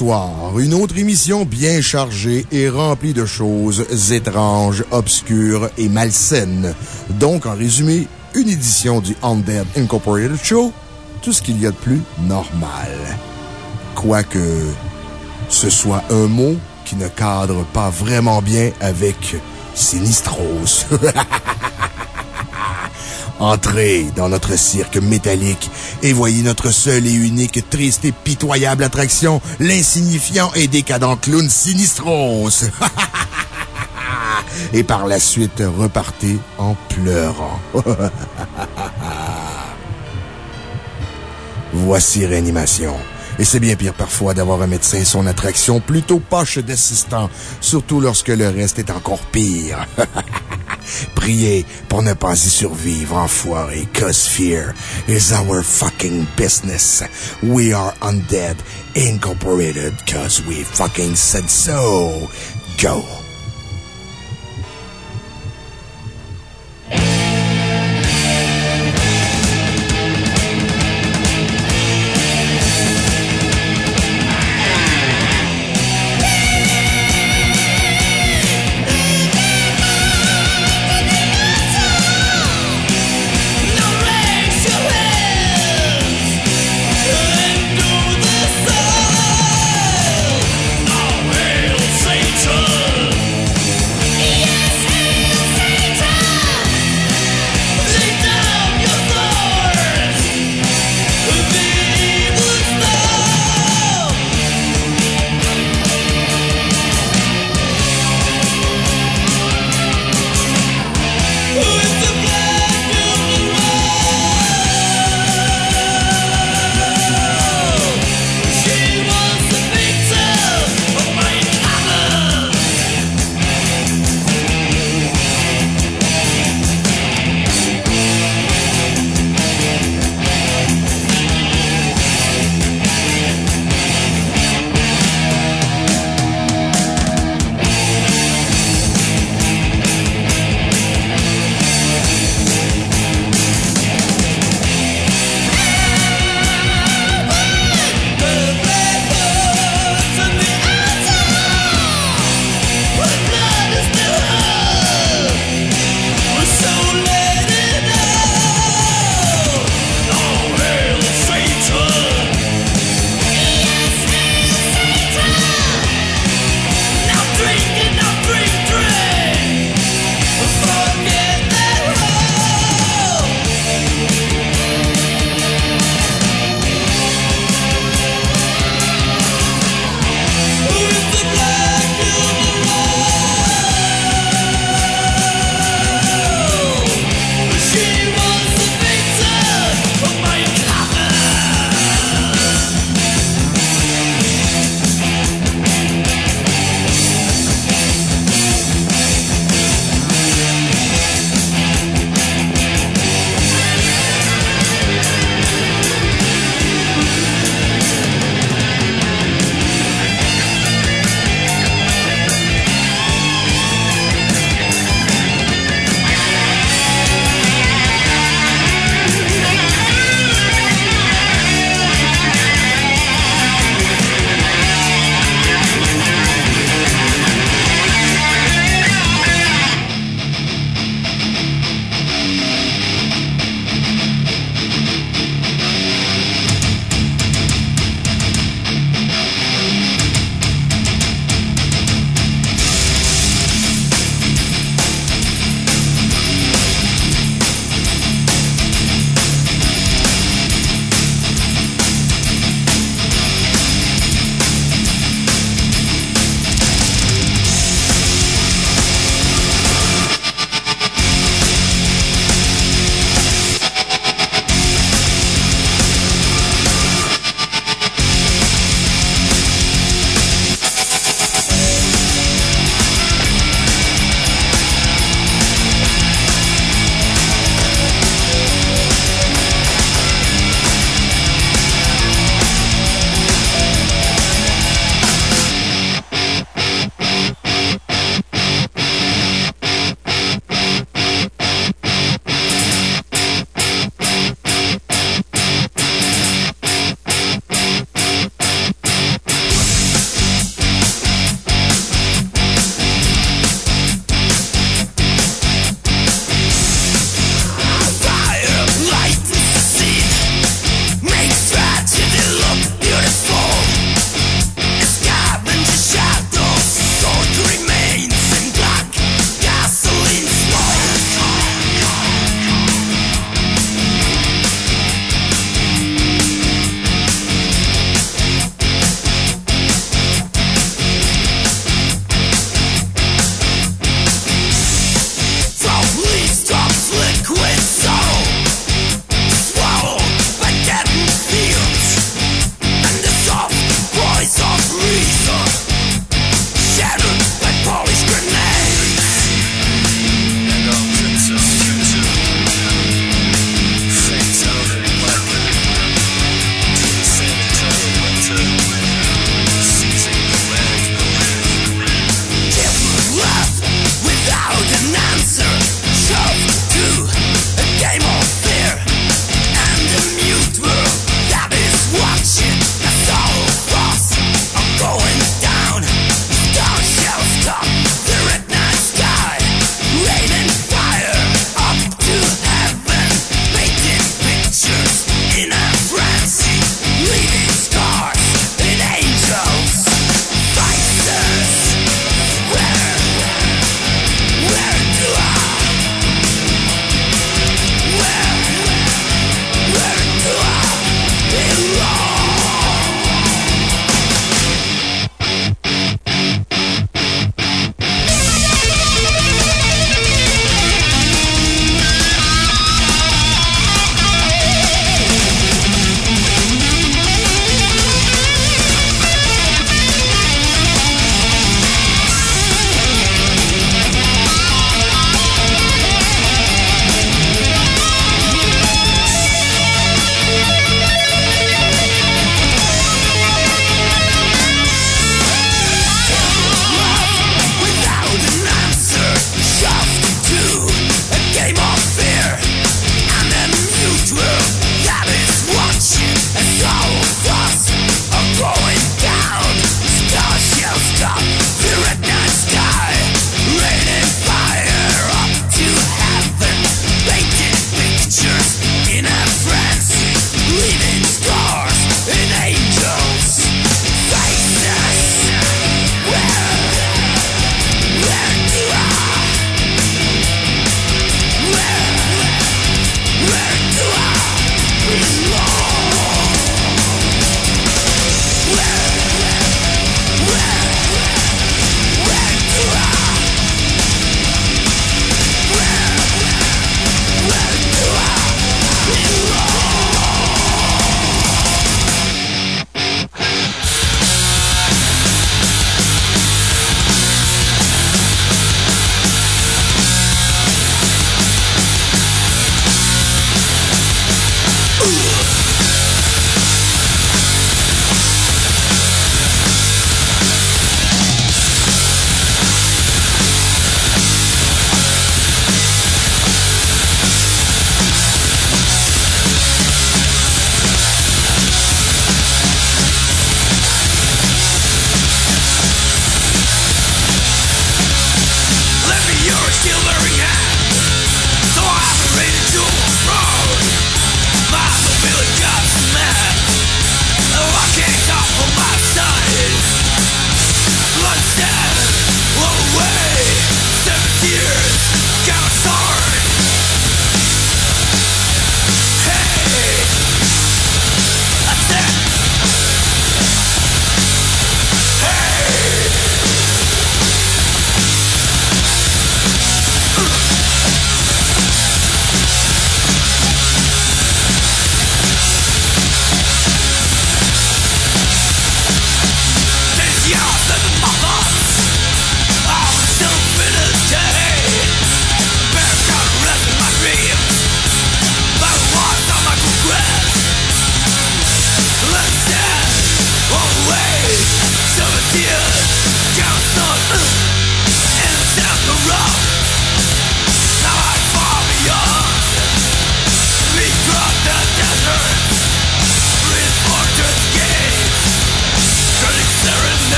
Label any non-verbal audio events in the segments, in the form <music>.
une autre émission bien chargée et remplie de choses étranges, obscures et malsaines. Donc, en résumé, une édition du Undead Incorporated Show, tout ce qu'il y a de plus normal. Quoique ce soit un mot qui ne cadre pas vraiment bien avec Sinistros. <laughs> Entrez dans notre cirque métallique et voyez notre seule et unique, triste et pitoyable attraction, l'insignifiant et décadent clown Sinistros. <laughs> et par la suite, repartez en pleurant. <laughs> Voici Réanimation. Et c'est bien pire parfois d'avoir un médecin et son attraction plutôt poche d'assistant, surtout lorsque le reste est encore pire. <laughs> Priez pour ne pas y survivre, enfoiré, cause fear is our fucking business. We are undead, incorporated, cause we fucking said so. Go.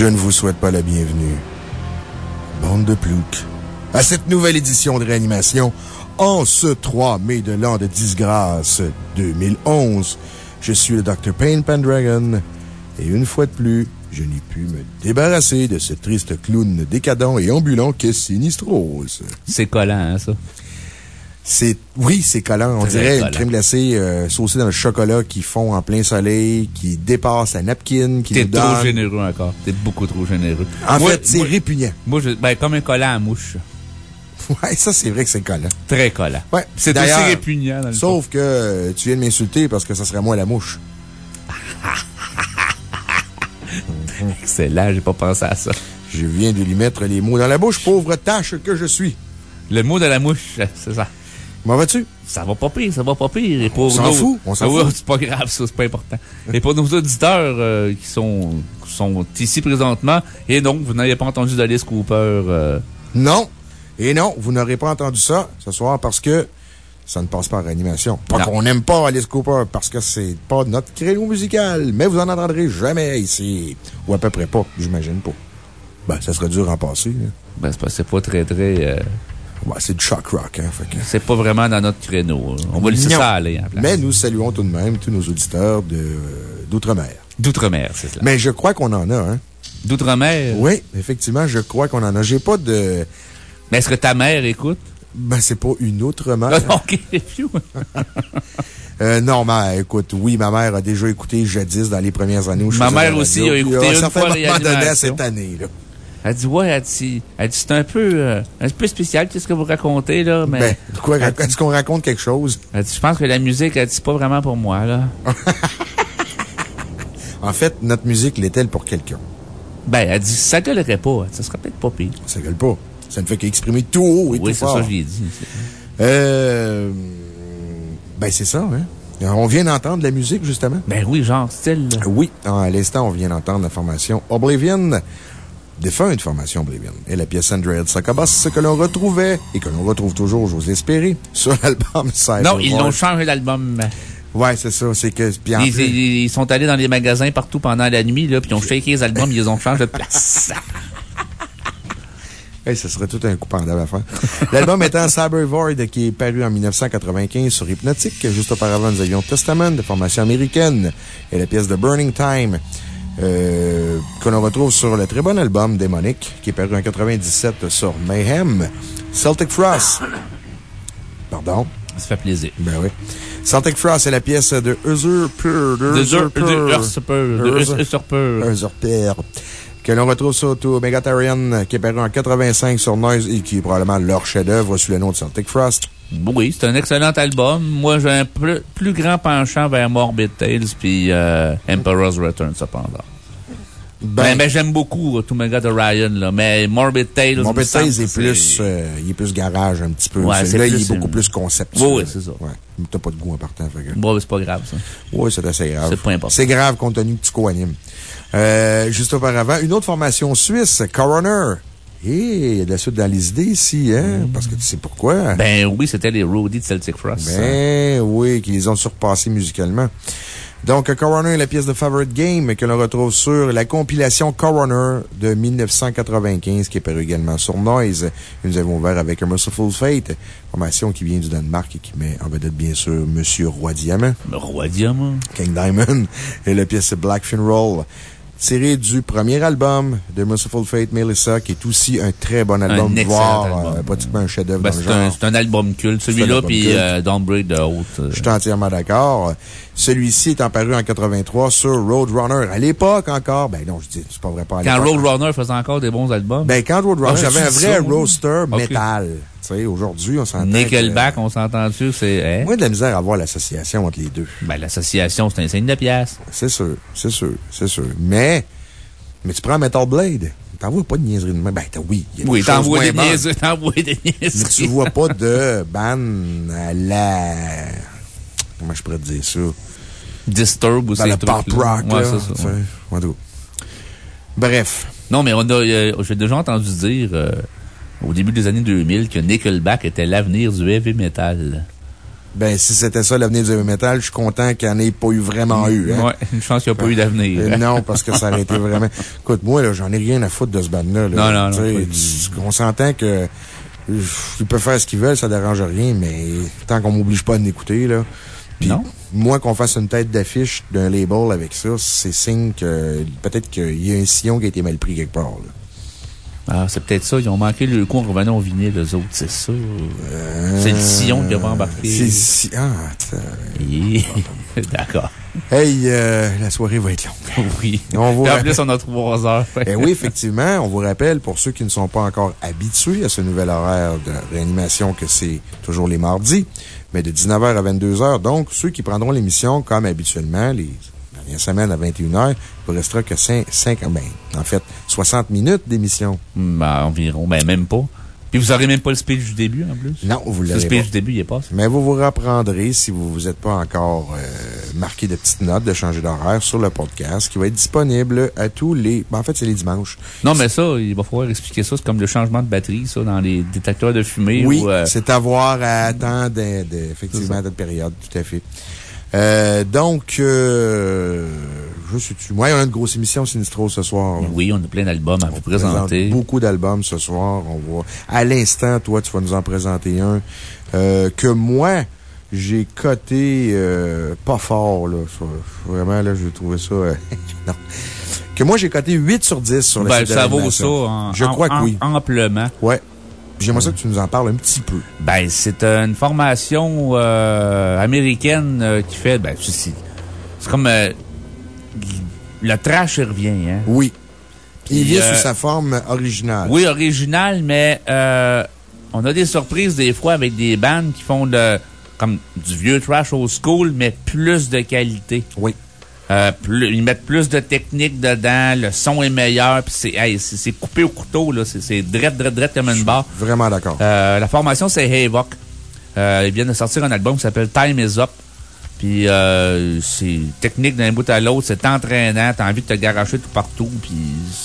Je ne vous souhaite pas la bienvenue. Bande de ploucs. À cette nouvelle édition de réanimation, en ce 3 mai de l'an de disgrâce 2011, je suis le Dr. Payne Pendragon, et une fois de plus, je n'ai pu me débarrasser de ce triste clown décadent et ambulant qu'est Sinistros. C'est collant, hein, ça? C'est, oui, c'est collant. On dirait une crème glacée euh, saucée dans le chocolat qui fond en plein soleil, qui dépasse la napkin, qui T'es trop généreux encore. T'es beaucoup trop généreux. En fait, c'est répugnant. Moi, je, ben, comme un collant à mouche. Ouais, ça, c'est vrai que c'est collant. Très collant. Ouais. C'est aussi répugnant, dans le Sauf que tu viens de m'insulter parce que ça serait moi la mouche. <laughs> Excellent, j'ai pas pensé à ça. Je viens de lui mettre les mots dans la bouche, pauvre tâche que je suis. Le mot de la mouche, c'est ça. M'en vas-tu? Ça va pas pire, ça va pas pire. Et pour on s'en fout, on s'en ah fout. <laughs> C'est pas grave, ça, c'est pas important. Et pour nos auditeurs euh, qui sont, sont ici présentement, et donc, vous n'avez pas entendu d'Alice Cooper. Euh, non. Et non, vous n'aurez pas entendu ça ce soir parce que ça ne passe pas en réanimation. Pas qu'on n'aime pas Alice Cooper parce que c'est pas notre créneau musical, mais vous en entendrez jamais ici. Ou à peu près pas, j'imagine pas. Ben, ça serait dur à en passer. Ben, c'est pas, très, très. Euh, Ouais, c'est du shock rock, hein. C'est pas vraiment dans notre créneau. Hein. On va laisser ça aller, en Mais nous saluons tout de même tous nos auditeurs d'outre-mer. D'outre-mer, c'est ça. Mais je crois qu'on en a, hein. D'outre-mer? Oui, effectivement, je crois qu'on en a. J'ai pas de. Mais est-ce que ta mère écoute? Ben, c'est pas une autre mère. <laughs> <laughs> Euh, non, mais écoute, oui, ma mère a déjà écouté jadis dans les premières années où je Ma mère aussi a écouté une fois donné cette année, là. Elle dit, ouais, elle dit, elle dit c'est un peu, euh, un peu spécial, qu'est-ce que vous racontez, là, mais. Ben, quoi, est-ce qu'on raconte quelque chose? Elle dit, je pense que la musique, elle dit, c'est pas vraiment pour moi, là. <laughs> en fait, notre musique l'est-elle pour quelqu'un? Ben, elle dit, ça gueulerait pas, ça serait peut-être pas pire. Ça gueule pas. Ça ne fait qu'exprimer tout haut et oui, tout fort. Oui, c'est ça, je l'ai dit. Euh, ben, c'est ça, hein. On vient d'entendre la musique, justement. Ben oui, genre, style. Oui, à l'instant, on vient d'entendre la formation Oblivion défunte formation Oblivion, et la pièce Android Sakabas que l'on retrouvait, et que l'on retrouve toujours, j'ose espérer, sur l'album Cyber. Non, ils l'ont changé l'album. Ouais, c'est ça. C'est que, ils, sont allés dans les magasins partout pendant la nuit, là, puis ils ont shaké les albums, ils les ont changé de place. <laughs> Hey, ce serait tout un coup pendant à faire. L'album étant Cyber Void, qui est paru en 1995 sur Hypnotic. Juste auparavant, nous avions Testament, de formation américaine, et la pièce de Burning Time. Euh, que l'on retrouve sur le très bon album Démonique, qui est paru en 97 sur Mayhem. Celtic Frost. Pardon? Ça fait plaisir. Ben oui. Celtic Frost, c'est la pièce de Usurper. De Usurper. Usurper. Que l'on retrouve sur To Megatarian, qui est paru en 85 sur Noise et qui est probablement leur chef-d'œuvre sous le nom de Celtic Frost. Oui, c'est un excellent album. Moi, j'ai un plus, grand penchant vers Morbid Tales puis euh, Emperor's Return, cependant. Ben, mais, j'aime beaucoup To Mega de Ryan, là. Mais Morbid Tales. Morbid Tales est plus, euh, il est plus garage un petit peu. Ouais, là, il est beaucoup plus conceptuel. Oui, c'est ça. Ouais. T'as pas de goût en partant, fait Bon, c'est pas grave, ça. Oui, c'est assez grave. C'est pas important. C'est grave compte tenu que tu co-animes. Euh, juste auparavant, une autre formation suisse, Coroner. Hé, il y a de la suite dans les idées ici, hein? Parce que tu sais pourquoi? Ben oui, c'était les Roadies de Celtic Frost. Ben oui, qui les ont surpassés musicalement. Donc, Coroner est la pièce de Favorite Game que l'on retrouve sur la compilation Coroner de 1995 qui est paru également sur Noise. nous avons ouvert avec A Merciful Fate, formation qui vient du Danemark et qui met en vedette, bien sûr, Monsieur Roi Diamant. Le Roi Diamant. King Diamond. Et la pièce Black Funeral tiré du premier album de Merciful Fate, Melissa, qui est aussi un très bon album, un voire album. Euh, pratiquement un chef-d'œuvre ben, C'est un, album culte, celui-là, puis euh, Downbreak de Haute. Euh. Je suis entièrement d'accord. Celui-ci est apparu en 83 sur Roadrunner. À l'époque encore, ben non, je dis, c'est pas vrai pas à Quand Roadrunner faisait encore des bons albums? Ben, quand Roadrunner, j'avais un vrai roaster metal aujourd'hui, on s'entend. Nickelback, on s'entend dessus, c'est. Hein? Moi, de la misère à voir l'association entre les deux. Ben, l'association, c'est un signe de pièce. C'est sûr, c'est sûr, c'est sûr. Mais, mais tu prends Metal Blade. T'envoies pas de niaiserie de main. Ben, oui. oui, <laughs> t'envoies des des niaiseries. Mais tu vois pas de ban à la. Comment je pourrais te dire ça? Disturb ou c'est. pop rock. Ouais, c'est ça. Bref. Non, mais on a, euh, j'ai déjà entendu dire, euh, au début des années 2000 que Nickelback était l'avenir du heavy metal. Ben, si c'était ça l'avenir du heavy metal, je suis content qu'il n'y en ait pas eu vraiment eu. Hein? Ouais, une chance qu'il n'y a pas eu d'avenir. Euh, non, parce que ça aurait été vraiment. Écoute, moi, là, j'en ai rien à foutre de ce band-là. Non, non, non. On s'entend que. Ils peuvent faire ce qu'ils veulent, ça ne dérange rien, mais tant qu'on m'oblige pas de l'écouter, là. Non? Moi, qu'on fasse une tête d'affiche d'un label avec ça, c'est signe que peut-être qu'il y a un sillon qui a été mal pris quelque part, là. Ah, c'est peut-être ça. Ils ont manqué le coup en revenant au vinyle, les autres, c'est ça. Euh, c'est le sillon qui a embarqué. C'est le sillon. Ah, <laughs> D'accord. Hey, euh, la soirée va être longue. Oui. On vous en plus, on a trois heures. <laughs> Eh oui, effectivement. On vous rappelle, pour ceux qui ne sont pas encore habitués à ce nouvel horaire de réanimation, que c'est toujours les mardis, mais de 19h à 22h. Donc, ceux qui prendront l'émission comme habituellement, les une semaine à 21h, il vous restera que 5, 5 ben, en fait, 60 minutes d'émission. Ben, environ. Ben, même pas. Puis vous n'aurez même pas le speech du début, en plus? Non, vous l'avez Le speech du début, il est pas. Mais vous vous reprendrez, si vous vous êtes pas encore euh, marqué de petites notes, de changer d'horaire sur le podcast, qui va être disponible à tous les... Ben, en fait, c'est les dimanches. Non, mais ça, il va falloir expliquer ça. C'est comme le changement de batterie, ça, dans les détecteurs de fumée. Oui, euh, c'est à voir à temps, effectivement, de période, tout à fait. Euh, donc, euh, je sais-tu. Moi, on a une grosse émission Sinistro ce soir. Oui, on a plein d'albums à vous présenter. Beaucoup d'albums ce soir. On voit. À l'instant, toi, tu vas nous en présenter un euh, que moi, j'ai coté euh, pas fort, là. Vraiment, là, j'ai trouvé ça. Euh, <laughs> non. Que moi, j'ai coté 8 sur 10 sur le ben, Ça vaut ça, en, Je crois que oui. Amplement. Ouais. J'aimerais ça que tu nous en parles un petit peu. Ben, c'est une formation euh, américaine euh, qui fait. Ben, c'est comme. Euh, le trash revient, hein? Oui. Il vient sous sa forme originale. Oui, originale, mais on a des surprises des fois avec des bandes qui font de, comme du vieux trash old school, mais plus de qualité. Oui. Euh, ils mettent plus de technique dedans, le son est meilleur, puis c'est coupé au couteau, là. C'est drette, drette, drette comme une barre. Vraiment d'accord. Euh, la formation, c'est Havoc. Euh, ils viennent de sortir un album qui s'appelle Time is Up. Puis c'est technique d'un bout à l'autre, c'est entraînant, t'as envie de te garacher tout partout, puis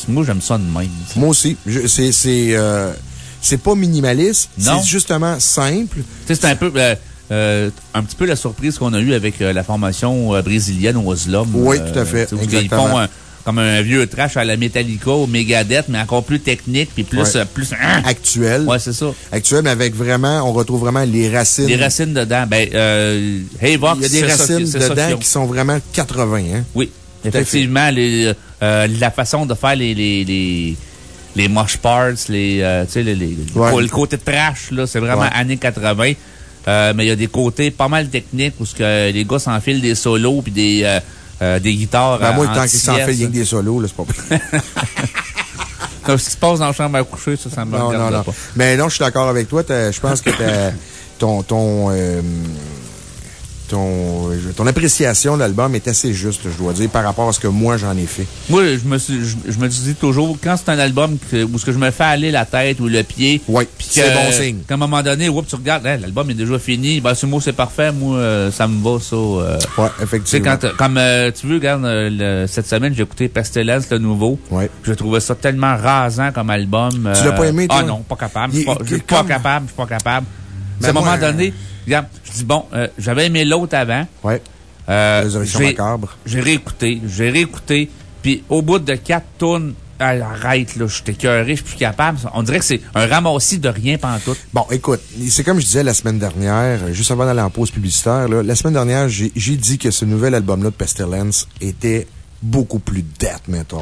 moi, j'aime ça de même. Moi aussi. C'est c'est pas minimaliste, c'est justement simple. C'est un peu... Euh, un petit peu la surprise qu'on a eue avec euh, la formation euh, brésilienne Oslom. Oui, tout à fait. Ils font comme un vieux trash à la Metallica, au Megadeth, mais encore plus technique, puis plus... plus hein? Actuel. Ouais, c'est ça. Actuel, mais avec vraiment, on retrouve vraiment les racines. Les racines dedans. Ben, euh, Hey Vox, Il y a des racines dedans qui sont vraiment 80, hein? Oui. Effectivement, les, la façon de faire les, les, les les mosh parts, les, tu sais, les, les le côté trash, là, c'est vraiment années 80. Euh, mais il y a des côtés pas mal techniques où ce que les gars s'enfilent des solos puis des, euh, euh, des guitares. Ben, moi, le temps qu'ils s'enfilent que des solos, là, c'est pas <laughs> Donc, ce qui se passe dans la chambre à coucher, ça, ça me non, non, non. pas. Mais non, je suis d'accord avec toi. Je pense que ton, ton, ton, ton appréciation de l'album est assez juste, je dois dire, par rapport à ce que moi j'en ai fait. Moi, je me, suis, je, me dis toujours, quand c'est un album où ce que je me fais aller la tête ou le pied. Oui, c'est bon signe. Qu'à un moment donné, tu regardes, l'album est déjà fini. Ben, ce mot, c'est parfait. Moi, euh, ça me va, ça. Euh. ouais, effectivement. Quand, comme euh, tu veux, regarde, cette semaine, j'ai écouté Pestilence, le nouveau. Ouais. Je trouvais ça tellement rasant comme album. Tu l'as pas aimé, toi? Ah non, pas capable. Je suis pas, pas, capable. Je suis pas capable. à un moment donné, Regarde, je dis, bon, euh, j'avais aimé l'autre avant. Ouais. Euh, j'ai réécouté, j'ai réécouté, puis au bout de quatre tournes, arrête, là, je suis écœuré, je suis plus capable. On dirait que c'est un ramassis de rien pantoute. Bon, écoute, c'est comme je disais la semaine dernière, juste avant d'aller en pause publicitaire, là, la semaine dernière, j'ai dit que ce nouvel album-là de Pestilence était beaucoup plus death metal.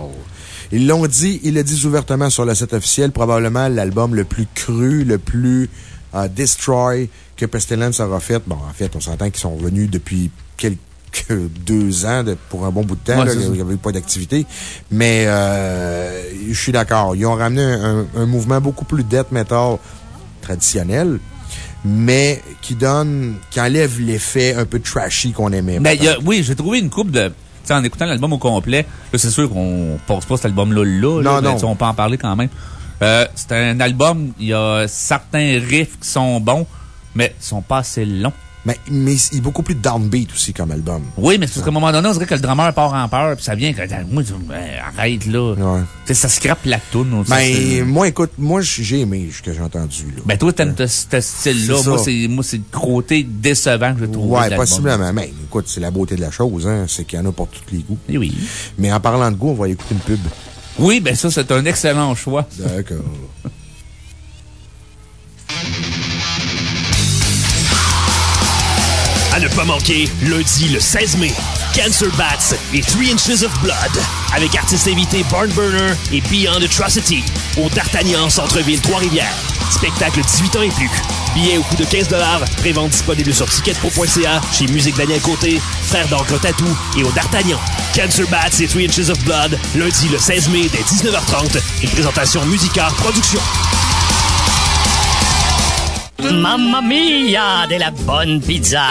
Ils l'ont dit, ils le disent ouvertement sur le site officiel, probablement l'album le plus cru, le plus uh, destroy que Pestilence aura fait. Bon, en fait, on s'entend qu'ils sont revenus depuis quelques <laughs> deux ans pour un bon bout de temps. il n'y avait pas d'activité. Mais euh, je suis d'accord. Ils ont ramené un, mouvement beaucoup plus death metal traditionnel, mais qui donne, qui enlève l'effet un peu trashy qu'on aimait. Mais oui, j'ai trouvé une coupe de. en écoutant l'album au complet, c'est sûr qu'on ne passe pas cet album-là là. non, non. On peut en parler quand même. Euh, c'est un album, il y a certains riffs qui sont bons, mais ils sont pas assez longs. Mais, mais il est beaucoup plus downbeat aussi comme album. Oui, mais c'est parce qu'à un moment donné, on dirait que le drummer part en peur, puis ça vient que, moi, ben, arrête là. Ouais. ça scrape la toune. Ben, moi, écoute, moi, j'ai aimé ce que j'ai entendu, là. Ben, toi, t'aimes ce style-là. Moi, c'est le côté décevant que je trouve. Ouais, possiblement. Mais, écoute, c'est la beauté de la chose, hein. C'est qu'il y en a pour tous les goûts. Et oui. Mais en parlant de goût, on va écouter une pub. Oui, ben, ça, c'est un excellent choix. D'accord. <laughs> À ne pas manquer, lundi le 16 mai, Cancer Bats et 3 Inches of Blood, avec artistes invités Barnburner et Beyond Atrocity, au D'Artagnan Centre-Ville Trois-Rivières. Spectacle 18 ans et plus. Billets au coût de 15 prévente disponible sur ticketpro.ca, chez Musique Daniel Côté, Frère d'Encre Tatou et au D'Artagnan. Cancer Bats et 3 Inches of Blood, lundi le 16 mai dès 19h30, une présentation Musicard Production. Mamma mia, de la bonne pizza!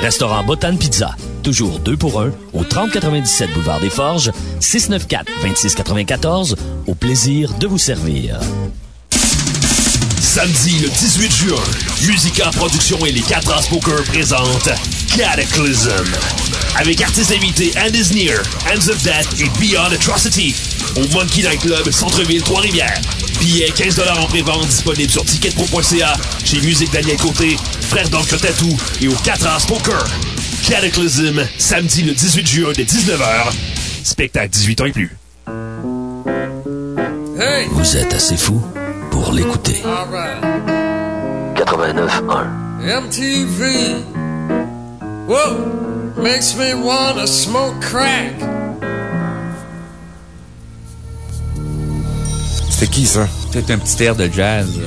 Restaurant Botan Pizza. Toujours deux pour un au 3097 Boulevard des Forges, 694-2694. Au plaisir de vous servir. Samedi le 18 juin, Musica Production et les 4 As Poker présentent Cataclysm. Avec artistes invités Andy's Near, Hands of Death et Beyond Atrocity. Au Monkey Night Club, Centre-Ville, Trois-Rivières. Billets 15 en pré-vente disponibles sur ticketpro.ca, chez Musique Daniel Côté, Frère d'Encre Tatou et au 4 As Poker. Cataclysm, samedi le 18 juin dès 19h. Spectacle 18 ans et plus. Vous êtes assez fou pour l'écouter. 89.1 MTV Whoa, makes me wanna smoke crack. C'était qui, ça? C'est un petit air de jazz.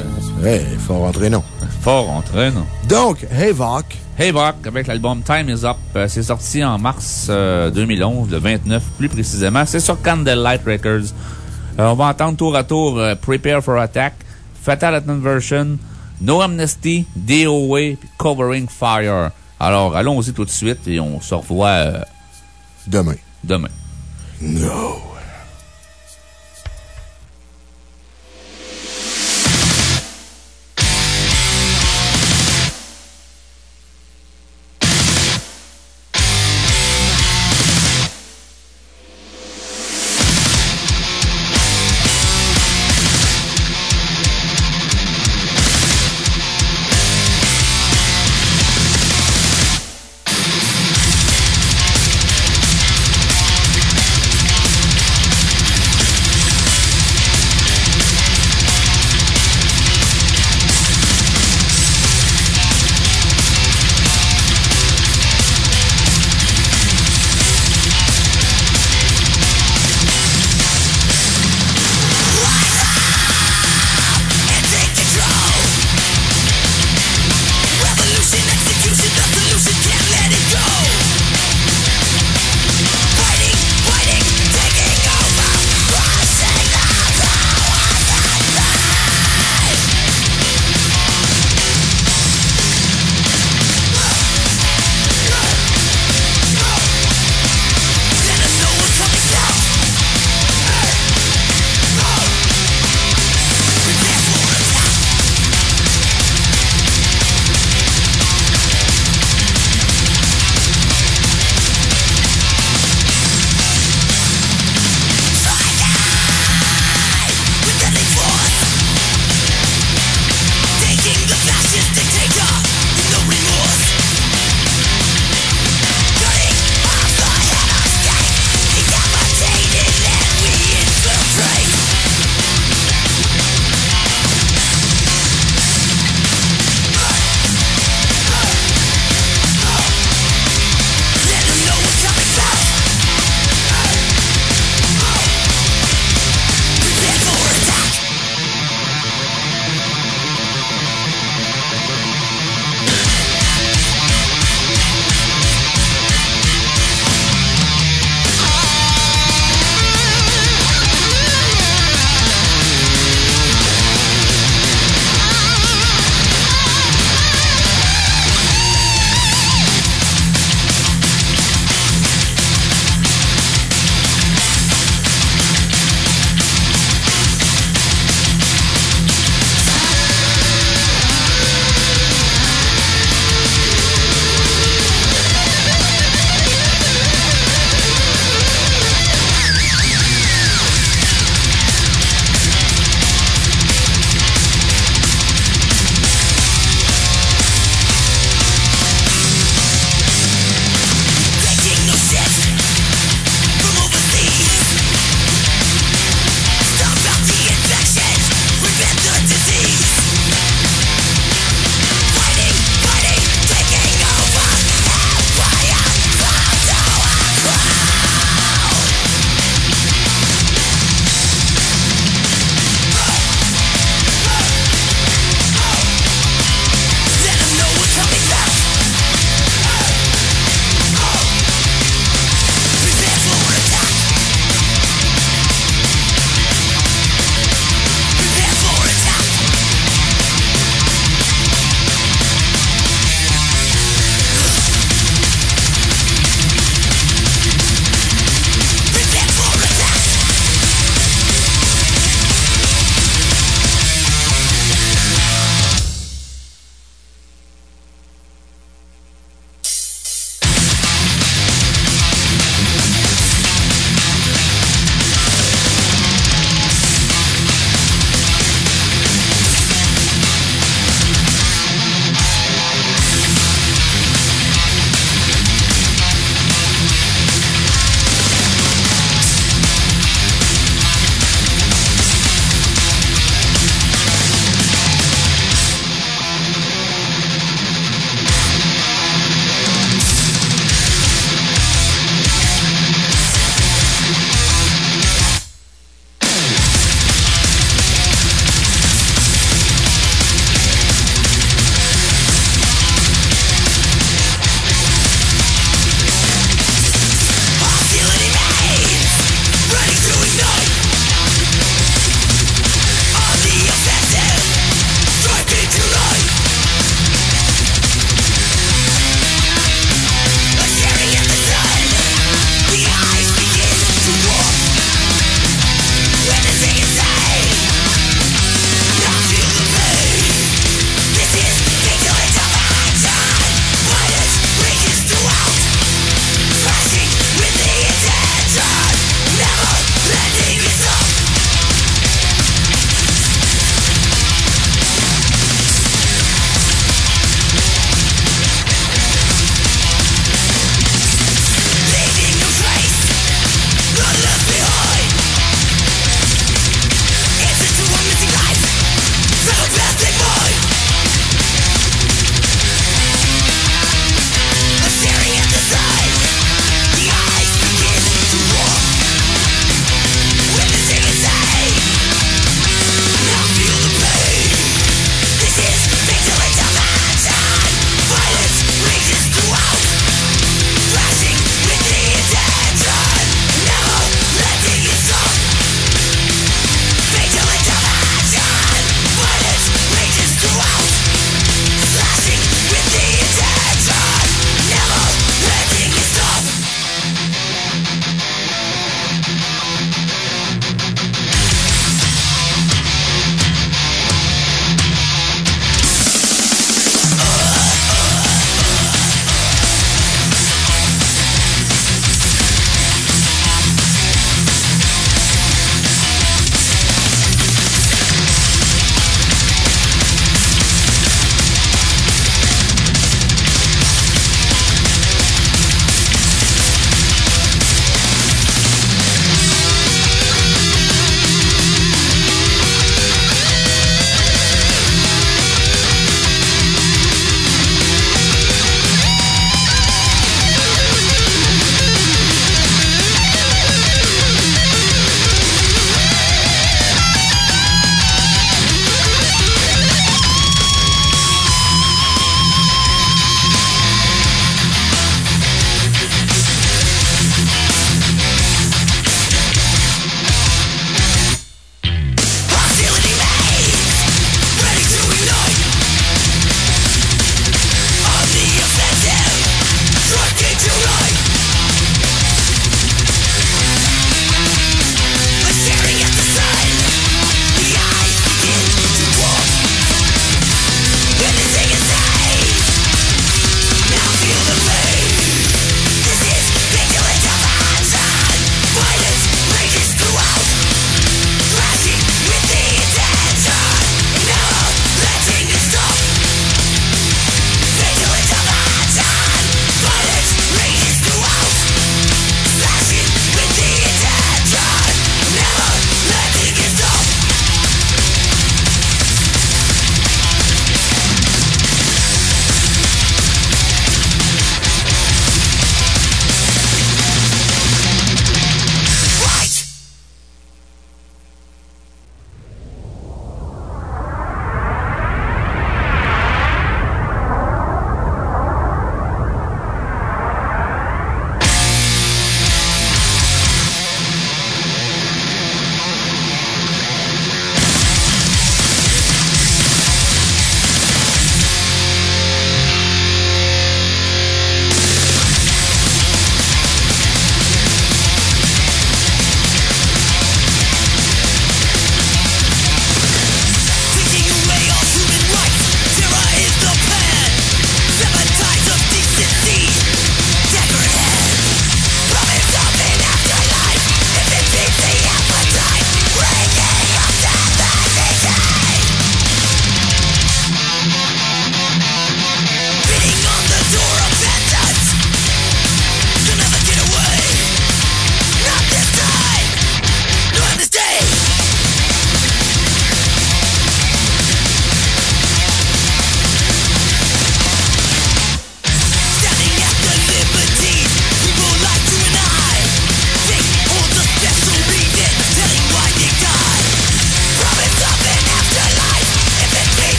Ouais, fort entraînant. Fort entraînant. Donc, Havoc. Havoc, avec l'album Time Is Up. Euh, c'est sorti en mars 2011, euh, le 29 plus précisément. C'est sur Candlelight Records. Euh, on va entendre tour à tour Prepare for Attack, Fatal Version, No Amnesty, DOA, Covering Fire. Alors, allons-y tout de suite et on se revoit demain. Demain. No.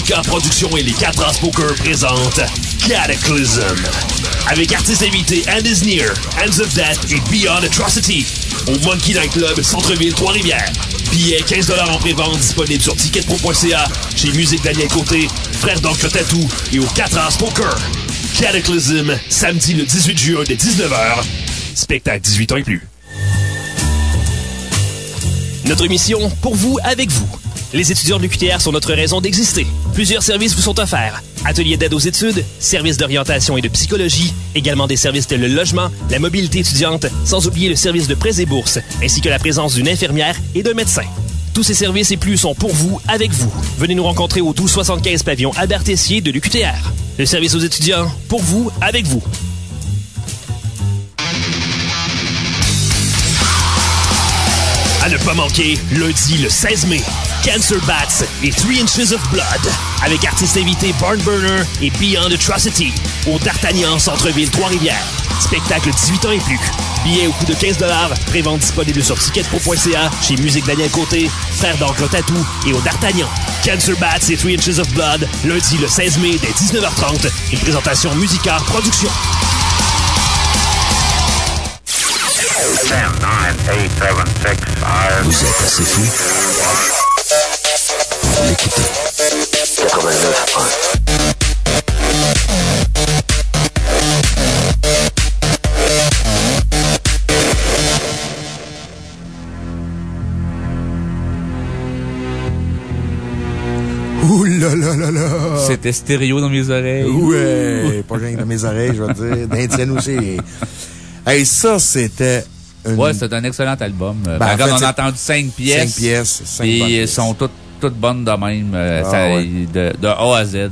Musica Production et les 4 As Poker présentent Cataclysm. Avec artistes invités And Is Near, Hands of Death et Beyond Atrocity. Au Monkey Night Club, Centre-Ville, Trois-Rivières. Billets 15 en pré-vente disponibles sur ticketpro.ca, chez Musique Daniel Côté, Frère d'Oncle Tatou et au 4 As Poker. Cataclysm, samedi le 18 juin dès 19h. Spectacle 18 ans et plus. Notre mission, pour vous, avec vous. Les étudiants de l'UQTR sont notre raison d'exister. Plusieurs services vous sont offerts. Ateliers d'aide aux études, services d'orientation et de psychologie, également des services tels le logement, la mobilité étudiante, sans oublier le service de prêts et bourses, ainsi que la présence d'une infirmière et d'un médecin. Tous ces services et plus sont pour vous, avec vous. Venez nous rencontrer au 1275 pavillon Albert Tessier de l'UQTR. Le service aux étudiants, pour vous, avec vous. À ne pas manquer, lundi le 16 mai, Cancer Bats et 3 Inches of Blood, avec artistes invités Barnburner et Beyond Atrocity, au D'Artagnan Centre-Ville Trois-Rivières. Spectacle 18 ans et plus. Billets au coût de 15 prévente disponible sur ticketpro.ca, chez Musique Daniel Côté, Frère d'Encre Tatou et au D'Artagnan. Cancer Bats et 3 Inches of Blood, lundi le 16 mai dès 19h30. Une présentation Musica Production. Vous êtes assez fou pour l'écouter. 89.1 Ouh là là là là! C'était stéréo dans mes oreilles. Ouais, pas rien dans mes oreilles, je te dire. Tiennes aussi. Hey, ça, c'était une... Ouais, c'est un excellent album. Ben, en regarde, fait, on a entendu cinq pièces. Cinq pièces, cinq Et elles sont toutes, toutes bonnes de même. euh, Ah, ça- ouais. de, de A à Z,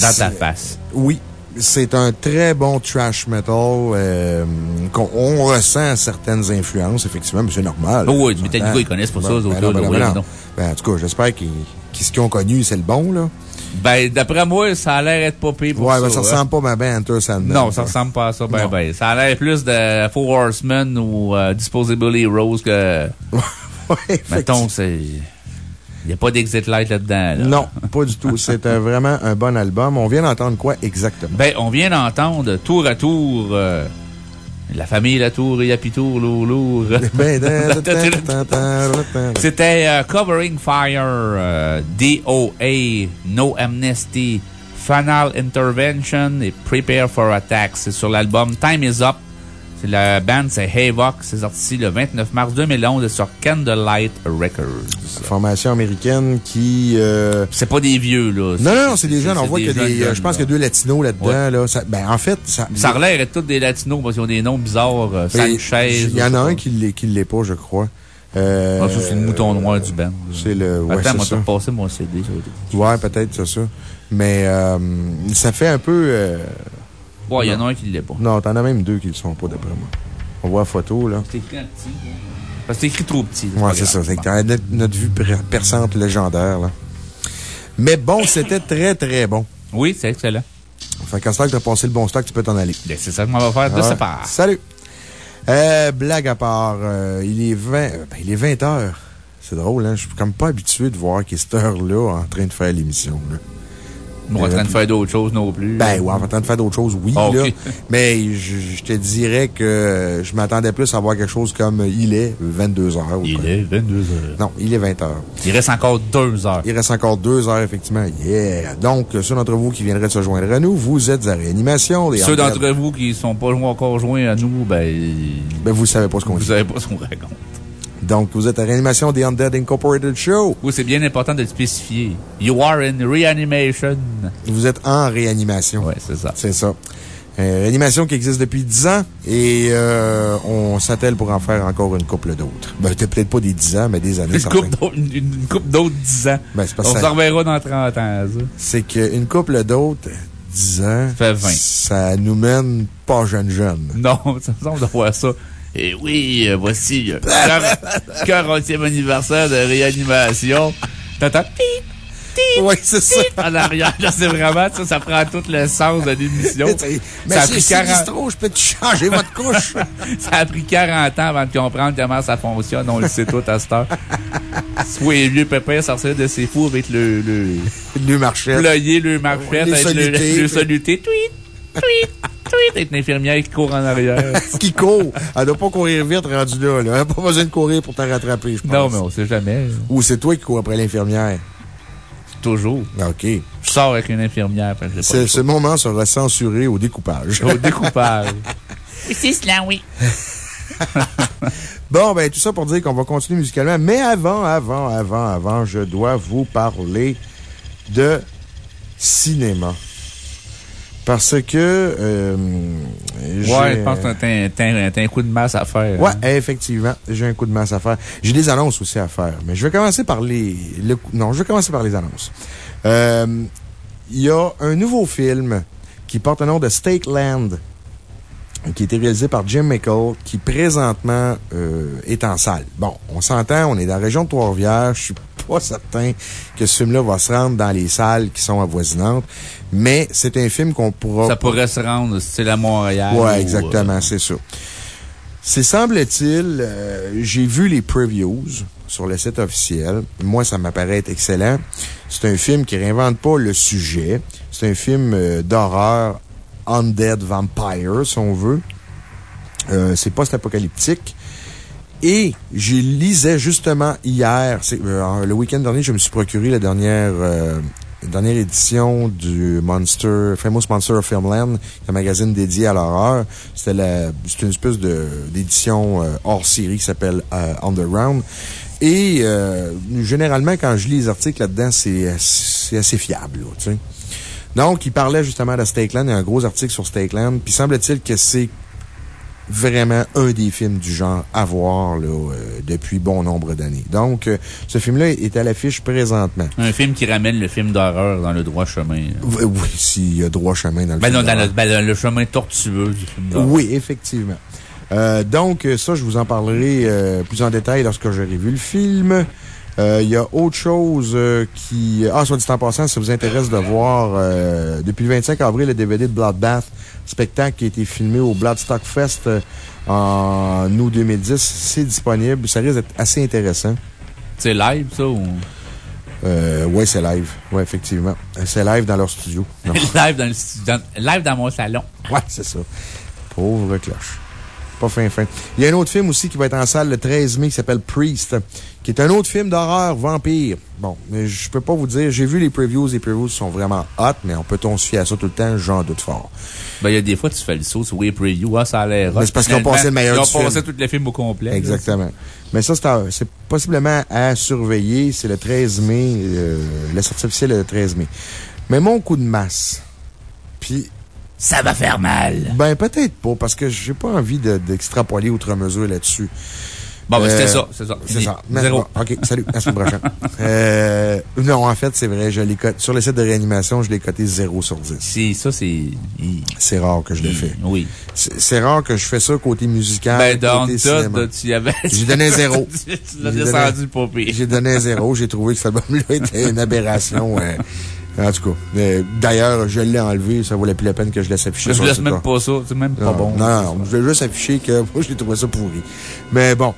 dans ta face. Oui. C'est un très bon trash metal, euh, qu'on on ressent certaines influences, effectivement, mais c'est normal. Oh oui, s'entend. ils connaissent pas ça, Ben, ben ben oui, ben non. Ben, en tout cas, j'espère qu'ils, qu'est-ce qu'ils ont connu, c'est le bon, là. Ben, d'après moi, ça a l'air être pas pire pour Ouais, ça. ben, ça hein. ressemble pas ma ben Enter Sandman. Non, ça ressemble pas à ça, ben, Non. ben. Ça a l'air plus de Four Horsemen ou euh, Disposable Heroes que. <laughs> Ouais, Mettons, c'est. Il n'y a pas d'exit light là-dedans, là. Non, pas du tout. C'était vraiment un bon album. On vient d'entendre quoi exactement? Ben, on vient d'entendre tour à tour euh, la famille Latour et Happy Tour, lourd, lourd. C'était euh, Covering Fire, euh, DOA, No Amnesty, Final Intervention et Prepare for Attack. C'est sur l'album Time is Up. La band, c'est Havoc. C'est sorti le 29 mars 2011 sur Candlelight Records. Formation américaine qui, euh, C'est pas des vieux, là. Non, non, non, c'est des jeunes. On voit qu'il y a des, jeunes, je pense qu'il y a deux latinos là-dedans, là. Ça- ben, en fait, ça. Ça a l'air d'être tous des latinos parce qu'ils ont des noms bizarres. euh, Ben, Sanchez. Il y en a un qui qui l'est pas, je crois. Euh, Ah, ça, c'est le mouton noir du band. C'est le, ouais, Attends, moi, passé mon CD. ça Ouais, peut-être, c'est ça. Mais, euh, ça fait un peu, euh, Ouais, il y en a un qui l'est pas. non, t'en as même deux qui le sont pas, d'après moi. On voit la photo, là. C'est écrit en petit. là. Parce que c'est écrit trop petit. Ouais, c'est ça. C'est que t'as notre, notre vue per- perçante légendaire, là. Mais bon, c'était très, très bon. Oui, c'est excellent. Fait qu'à ce que t'as passé le bon stock, tu peux t'en aller. Ben, C'est ça qu'on va faire de Ouais. sa part. Salut! Euh, blague à part, euh, il est 20, euh, ben, il est 20 heures. C'est drôle, hein? Je suis comme pas habitué de voir qu'il est cette heure-là en train de faire l'émission, On est en train de faire d'autres choses non plus. Ben, ouais, en train de faire d'autres choses, oui, Ah, là. Mais je, je te dirais que je m'attendais plus à voir quelque chose comme euh, il est 22 heures. ou Il quoi. est 22 heures. Non, il est 20 heures. Il reste encore deux heures. Il reste encore deux heures, effectivement. Yeah! Donc, ceux d'entre vous qui viendraient de se joindre à nous, vous êtes à réanimation. Ceux d'entre vous qui sont pas encore joints à nous, ben, Ben, vous savez pas ce qu'on vous dit. savez pas ce qu'on raconte. Donc, vous êtes à réanimation des Undead Incorporated Show. Oui, c'est bien important de le spécifier. You are in reanimation. Vous êtes en réanimation. Ouais, c'est ça. C'est ça. Euh, réanimation qui existe depuis 10 ans et euh, on s'attelle pour en faire encore une couple d'autres. Ben, peut-être pas des 10 ans, mais des années. Une couple d'autres, une, couple d'autres 10 ans. Ben, c'est parce On s'en ça- reverra dans 30 ans, ça. C'est qu'une couple d'autres, 10 ans, fait 20. ça nous mène pas jeune jeune. Non, <laughs> ça me semble de voir ça. Et oui, euh, voici le <laughs> 40e anniversaire de réanimation. T'entends? Oui, c'est ça. En arrière, c'est vraiment, ça, ça prend tout le sens de l'émission. <laughs> Mais Ça a c'est pris si 40 distro, je peux te changer votre couche. <laughs> Ça a pris 40 ans avant de comprendre comment ça fonctionne. On le sait tout à cette heure. Les vieux pépins sortaient de ses fous avec le, le, Le marché. ployer, le marchette, avec le, solutés. le soluté. Tweet, tweet, tweet, avec une infirmière qui court en arrière. <laughs> qui court. Elle doit pas courir vite rendu là, là. Elle n'a pas besoin de courir pour te rattraper, je pense. non, mais on sait jamais. Ou c'est toi qui cours après l'infirmière. Toujours. OK. Je sors avec une infirmière. que pas Ce, moment sera censuré au découpage. Au découpage. <laughs> C'est cela, oui. <laughs> Bon, ben, tout ça pour dire qu'on va continuer musicalement. Mais avant, avant, avant, avant, je dois vous parler de cinéma. Parce que, euh, Ouais, je pense que t'as un- coup de masse à faire. Ouais, hein. effectivement. J'ai un coup de masse à faire. J'ai des annonces aussi à faire. Mais je vais commencer par les, le- non, je vais commencer par les annonces. Euh, Il y a un nouveau film qui porte le nom de State Land, qui a été réalisé par Jim Mickle, qui présentement euh, est en salle. Bon, on s'entend, on est dans la région de Trois-Rivières. Je suis pas certain que ce film-là va se rendre dans les salles qui sont avoisinantes, mais c'est un film qu'on pourra... Ça pourrait se rendre style à Montréal. ou, Ouais, euh, exactement, c'est ça. C'est semble-t-il, euh, j'ai vu les previews sur le site officiel. Moi, ça m'apparaît être excellent. C'est un film qui réinvente pas le sujet. C'est un film euh, d'horreur undead vampire, si on veut. Euh, c'est post-apocalyptique. Et je lisais justement hier, euh, le week-end dernier, je me suis procuré la dernière, euh, dernière édition du Monster, Famous Monster of Filmland, un magazine dédié à l'horreur. C'était une espèce d'édition euh, hors série qui s'appelle euh, Underground. Et généralement, quand je lis les articles là-dedans, c'est, c'est assez fiable, là, tu sais. Donc, il parlait justement de Stakeland. Il y a un gros article sur Stakeland. Puis, semble-t-il que c'est vraiment un des films du genre à voir là, euh, depuis bon nombre d'années. Donc, euh, ce film-là est à l'affiche présentement. Un film qui ramène le film d'horreur dans le droit chemin. Oui, oui, s'il y a droit chemin dans le Ben film non, dans le, ben, dans le chemin tortueux du film d'horreur. Oui, effectivement. Euh, donc, euh, ça, je vous en parlerai euh, plus en détail lorsque j'aurai vu le film. Euh, Il y a autre chose euh, qui... Ah, soit dit en passant, ça vous intéresse de voir, euh, depuis le 25 avril, le DVD de Bloodbath, spectacle qui a été filmé au Bloodstock Fest euh, en août 2010. C'est disponible. Ça risque d'être assez intéressant. C'est live, ça, ou? Euh, ouais, c'est live. Ouais, effectivement. C'est live dans leur studio. <laughs> Live dans le stu- dans- live dans mon salon. Ouais, c'est ça. Pauvre cloche. Pas fin, fin. Il y a un autre film aussi qui va être en salle le 13 mai qui s'appelle Priest, qui est un autre film d'horreur vampire. Bon, mais je peux pas vous dire, j'ai vu les previews, les previews sont vraiment hot, mais on peut-on se fier à ça tout le temps? J'en doute fort. Ben, il y a des fois, tu fais le saut sur les previews. Ah, ça a l'air. hot. Mais c'est parce qu'ils ont passé le meilleur Ils ont film. passé tout le film au complet. là. Exactement. Mais ça, c'est à- c'est possiblement à surveiller. C'est le 13 mai, euh, la sortie officielle est le 13 mai. Mais mon coup de masse, puis Ça va faire mal. Ben, peut-être pas, parce que j'ai pas envie de- d'extrapoler outre mesure là-dessus. Bon, ben, Euh, c'était ça. C'est ça. C'est ça. Zéro. bon, OK, salut. À la semaine prochaine. <laughs> euh, non, en fait, c'est vrai. Je l'ai coté- sur le site de réanimation, je l'ai coté 0 sur 10. C'est, ça, c'est. C'est rare que je le fais. Oui. C'est rare que je fais ça côté musical. Ben, dans côté cinéma. tu y avais. J'ai donné un zéro. <laughs> tu l'as descendu pas pire. J'ai donné un zéro. J'ai trouvé que cet album-là était une aberration. euh, en tout cas. Euh, D'ailleurs, je l'ai enlevé. Ça valait plus la peine que je laisse afficher Je sur le laisse même pas ça. C'est même pas Non, bon. Non, non, je vais juste afficher que <laughs> moi, je l'ai trouvé ça pourri. Mais bon.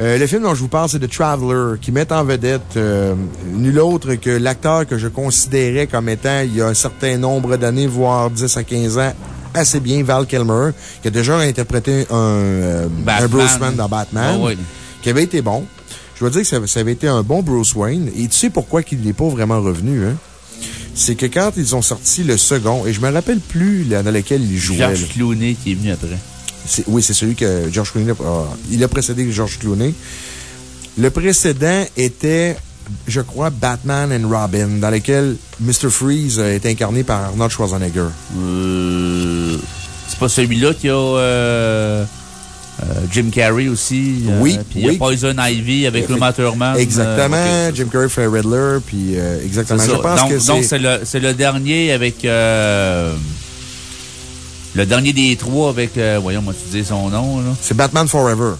Euh, le film dont je vous parle, c'est The Traveler, qui met en vedette euh, nul autre que l'acteur que je considérais comme étant, il y a un certain nombre d'années, voire 10 à 15 ans, assez bien, Val Kilmer, qui a déjà interprété un, euh, un Bruce Wayne dans Batman, Ah oui. qui avait été bon. Je dois dire que ça, ça avait été un bon Bruce Wayne. Et tu sais pourquoi il n'est pas vraiment revenu, hein? C'est que quand ils ont sorti le second, et je me rappelle plus là, dans lequel il jouait. George. Clooney qui est venu après. Oui, c'est celui que George Clooney a, il a précédé George Clooney. Le précédent était, je crois, Batman and Robin, dans lequel Mr. Freeze est incarné par Arnold Schwarzenegger. Euh, c'est pas celui-là qui a euh, Jim Carrey aussi. euh, Oui, Puis Poison Ivy avec Thurman. Exactement. euh, ok. Jim Carrey fait Riddler, puis euh, exactement. Je pense donc, que donc, c'est. le, le dernier avec. euh, le dernier des trois avec. euh, voyons, moi, tu dis son nom, là. C'est Batman Forever.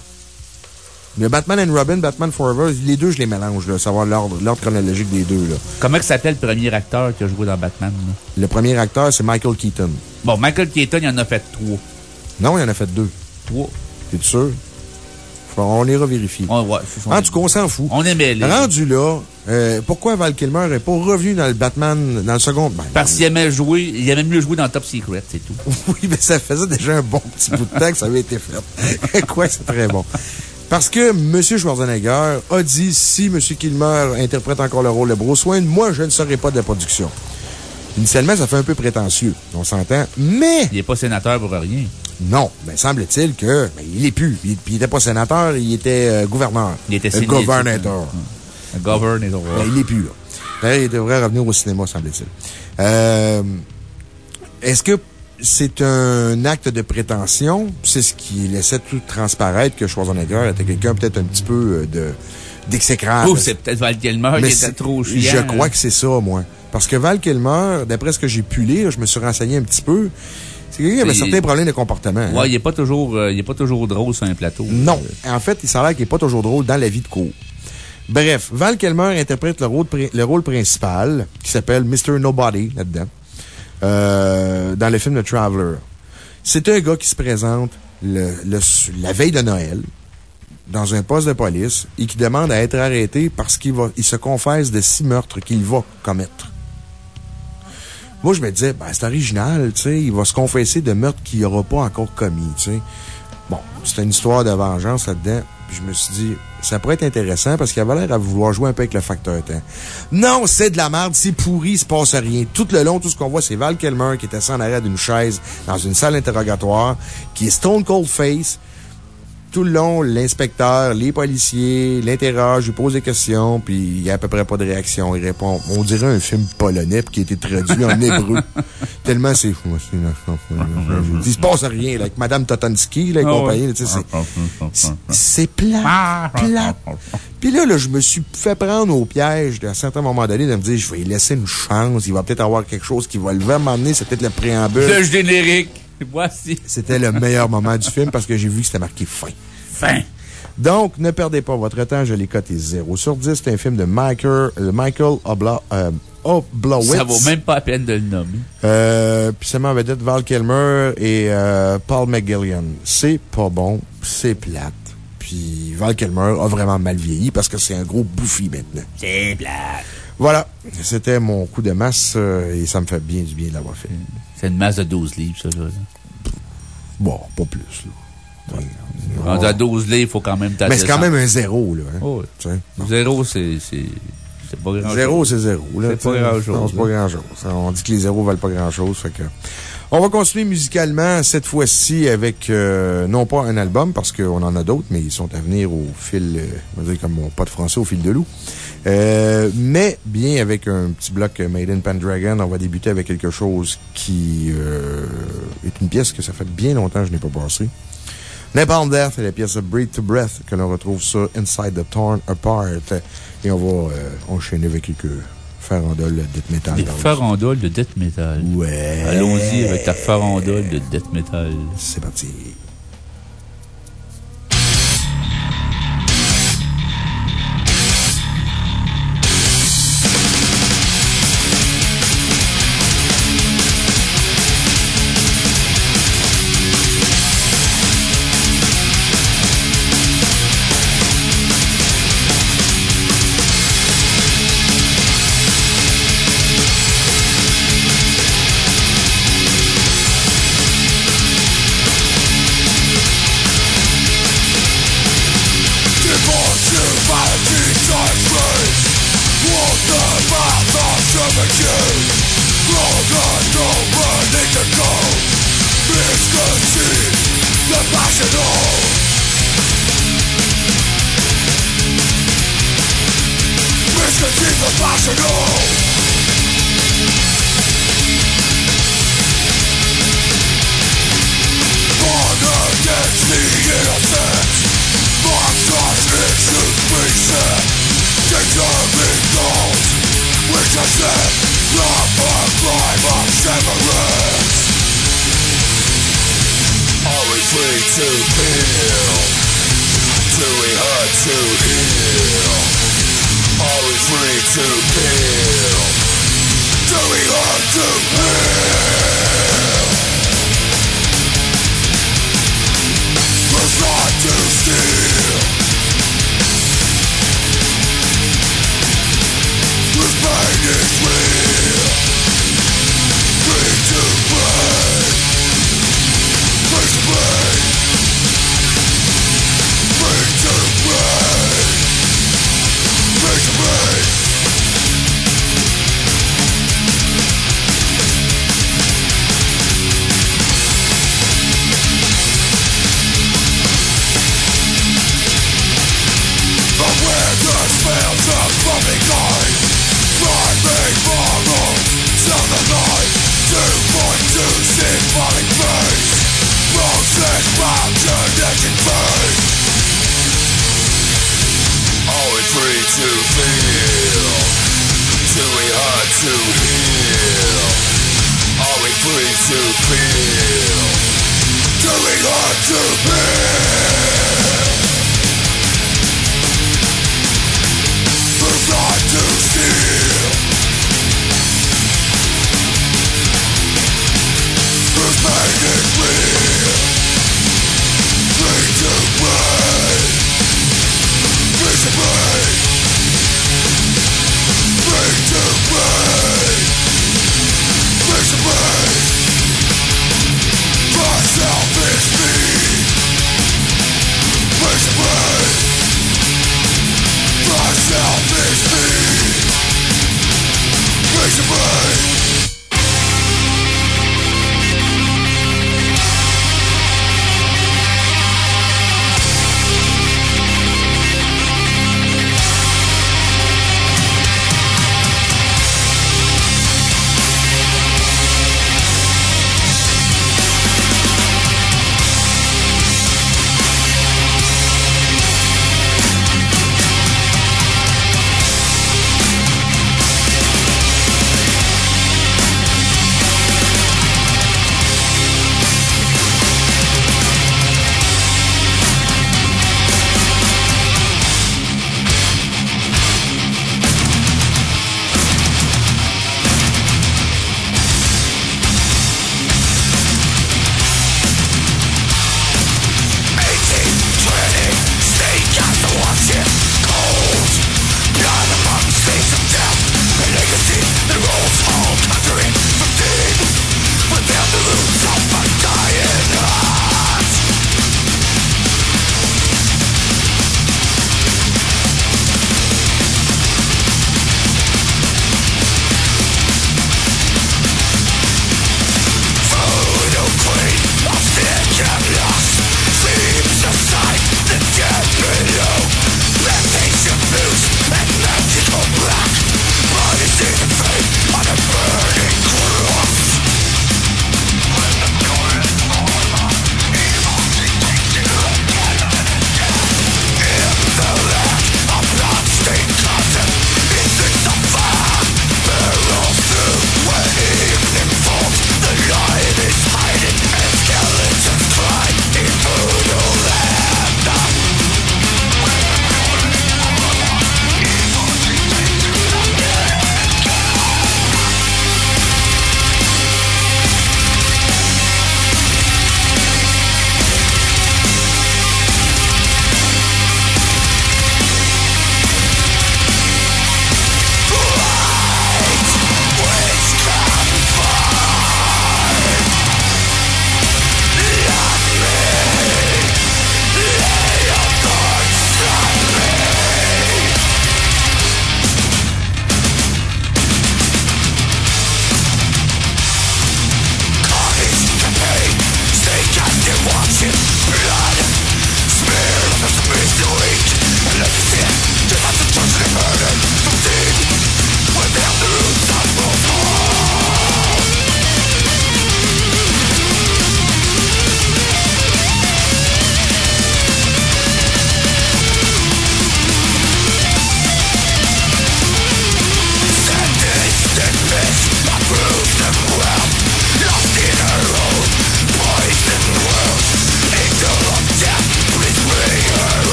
Le Batman and Robin, Batman Forever, les deux, je les mélange, là, savoir l'ordre chronologique des deux. Là. Comment que s'appelle le premier acteur qui a joué dans Batman? Le premier acteur, c'est Michael Keaton. Bon, Michael Keaton, il en a fait trois. Non, il en a fait deux. Trois. T'es sûr? On les revérifie. Ouais, en tout cas, on s'en fout. On est mêlés. Rendu là, euh, pourquoi Val Kilmer n'est pas revenu dans le Batman, dans le second? Ben, Parce qu'il aimait jouer, il aimait mieux jouer dans Top Secret, c'est tout. <laughs> oui, mais ça faisait déjà un bon petit bout de temps que ça avait été fait. <laughs> Quoi, c'est très bon. Parce que M. Schwarzenegger a dit si M. Kilmer interprète encore le rôle de Bruce Wayne, moi, je ne serai pas de la production. Initialement, ça fait un peu prétentieux, on s'entend, mais. Il n'est pas sénateur pour rien. Non. Ben, semble-t-il que, ben, il est plus. Il, n'était pas sénateur, il était euh, gouverneur. Il était sénateur. Gouvernateur. Gouvernateur. Ben, il n'est plus, là. il devrait revenir au cinéma, semble-t-il. Euh, est-ce que c'est un acte de prétention? C'est ce qui laissait tout transparaître que Schwarzenegger était quelqu'un peut-être un petit peu euh, de, d'exécrable. Oh, c'est peut-être Val Kilmer qui était trop chiant. Je crois que c'est ça, moi. Parce que Val Kilmer, d'après ce que j'ai pu lire, je me suis renseigné un petit peu, c'est qu'il y avait certains problèmes de comportement. Ouais, hein. il n'est pas, toujours, euh, il pas toujours drôle sur un plateau. Non. En fait, il s'avère qu'il n'est pas toujours drôle dans la vie de cours. Bref, Val Kilmer interprète le rôle, le rôle principal, qui s'appelle Mr. Nobody, là-dedans, euh, dans le film The Traveler. C'est un gars qui se présente le, la veille de Noël dans un poste de police et qui demande à être arrêté parce qu'il il se confesse de six meurtres qu'il va commettre. Moi, je me disais, ben, c'est original, tu sais, il va se confesser de meurtres qu'il n'aura pas encore commis, tu sais. Bon, c'est une histoire de vengeance là-dedans. Puis je me suis dit, ça pourrait être intéressant parce qu'il avait l'air à vouloir jouer un peu avec le facteur temps. Non, c'est de la merde, c'est pourri, il se passe rien. Tout le long, tout ce qu'on voit, c'est Val Kelmer qui est assis en arrêt d'une chaise dans une salle interrogatoire, qui est stone cold face, tout le long, l'inspecteur, les policiers l'interroge, lui pose des questions, puis il n'y a à peu près pas de réaction. Il répond, on dirait un film polonais qui a été traduit en hébreu. <laughs> Tellement c'est fou. Il se passe rien, là, avec Mme Totonski, la ah compagnie, c'est plat, plat. Puis là, là, je me suis fait prendre au piège à un certain moment donné de me dire, je vais lui laisser une chance, il va peut-être avoir quelque chose qui va le vraiment m'emmener, c'est peut-être le préambule. Le générique. Voici. C'était le meilleur moment du film parce que j'ai vu que c'était marqué fin. Fin. Donc, ne perdez pas votre temps. Je l'ai coté 0 sur 10. C'est un film de Michael, euh, Michael Obla, euh, Oblowitz. Ça vaut même pas la peine de le nommer. Euh, puis ça m'en vedette Val Kilmer et euh, Paul McGillian. C'est pas bon, c'est plate. Puis Val Kilmer a vraiment mal vieilli parce que c'est un gros bouffi maintenant. C'est plate. Voilà. C'était mon coup de masse et ça me fait bien du bien de l'avoir fait. C'est une masse de 12 livres, ça, là. Bon, pas plus, là. Rendu à 12 livres, il faut quand même Mais c'est quand même un zéro, là. Hein? Oh, zéro, c'est pas grand chose. Zéro, c'est zéro, là. C'est pas grand chose. c'est pas grand chose. On dit que les zéros valent pas grand chose, fait que. On va continuer musicalement, cette fois-ci, avec, euh, non pas un album, parce qu'on en a d'autres, mais ils sont à venir au fil, euh, on va dire comme mon de français, au fil de loup. Euh, mais bien avec un petit bloc Made in Pendragon, on va débuter avec quelque chose qui est une pièce que ça fait bien longtemps que je n'ai pas passé. Napalm Death est la pièce Breathe to Breath que l'on retrouve sur Inside the Torn Apart. Et on va enchaîner avec quelques farandole de death metal. Des farandoles de death metal. Ouais. Allons-y avec ta farandole de death metal. C'est parti.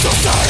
society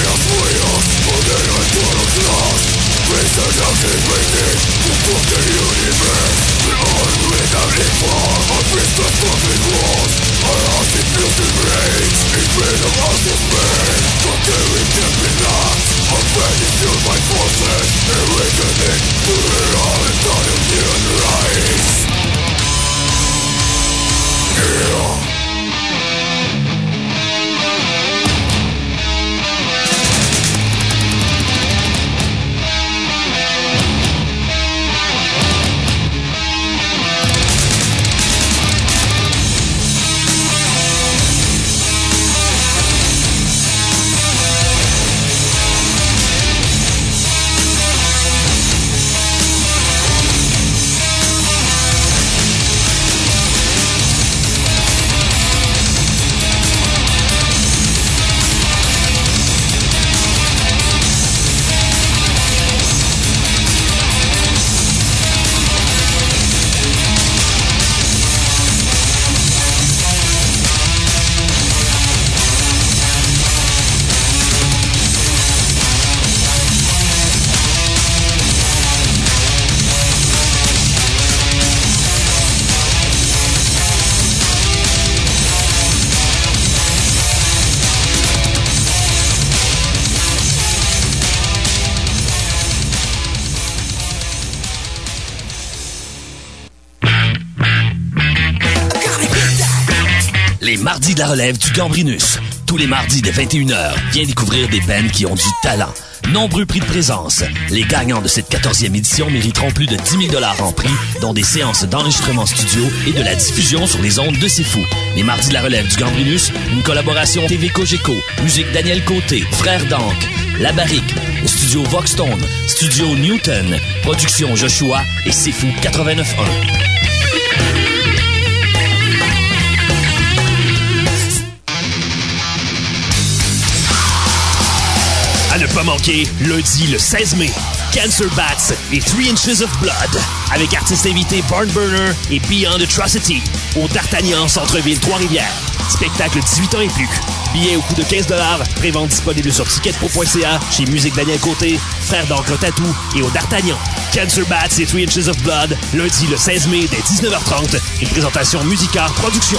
ideas mías Poderan todos nos Reason of the meaning Of the universe The unreadable form Of Christmas fucking walls Our hearts in music rage In pain of us of pain But there is deadly not Our pain is fueled by forces Awakening to the all and all of human rights Yeah la relève du Gambrinus. Tous les mardis dès 21h, viens découvrir des bands qui ont du talent. Nombreux prix de présence. Les gagnants de cette 14e édition mériteront plus de 10 000 dollars en prix, dont des séances d'enregistrement studio et de la diffusion sur les ondes de C'est Les mardis de la relève du Gambrinus, une collaboration TV Cogeco, musique Daniel Côté, Frère Dank, La Barrique, Studio Voxstone, Studio Newton, Production Joshua et C'est 89.1. pas manquer, lundi le 16 mai, Cancer Bats et 3 Inches of Blood, avec artistes invités Barnburner et Beyond Atrocity, au D'Artagnan Centre-Ville Trois-Rivières. Spectacle 18 ans et plus. Billets au coût de 15 prévente disponible sur ticketpro.ca, chez Musique Daniel Côté, Frère d'encre Tatou et au D'Artagnan. Cancer Bats et 3 Inches of Blood, lundi le 16 mai dès 19h30, une présentation Musicard Production.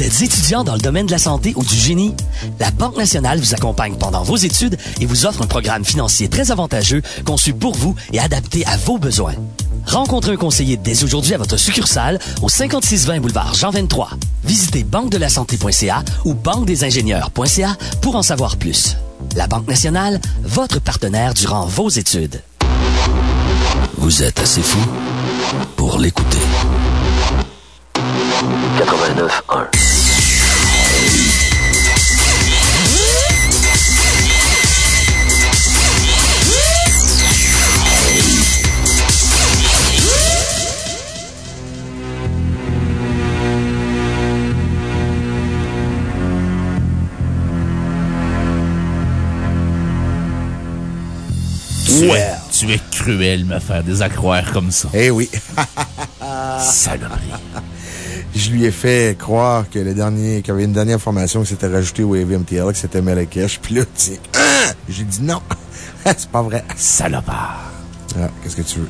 Vous êtes étudiant dans le domaine de la santé ou du génie? La Banque nationale vous accompagne pendant vos études et vous offre un programme financier très avantageux conçu pour vous et adapté à vos besoins. Rencontrez un conseiller dès aujourd'hui à votre succursale au 5620 boulevard Jean 23. Visitez banque-de-la-santé.ca ou banque-des-ingénieurs.ca pour en savoir plus. La Banque nationale, votre partenaire durant vos études. Vous êtes assez fou pour l'écouter. 89.1 Ouais. Tu es cruel, me faire des accroires comme ça. Eh oui. <laughs> Saloperie. Je lui ai fait croire que le dernier, qu'il y avait une dernière formation qui s'était rajoutée au AVMTL, que c'était Malakesh. Puis là, tu sais, Ah! j'ai dit non. <laughs> C'est pas vrai. Salopard. Ah, qu'est-ce que tu veux?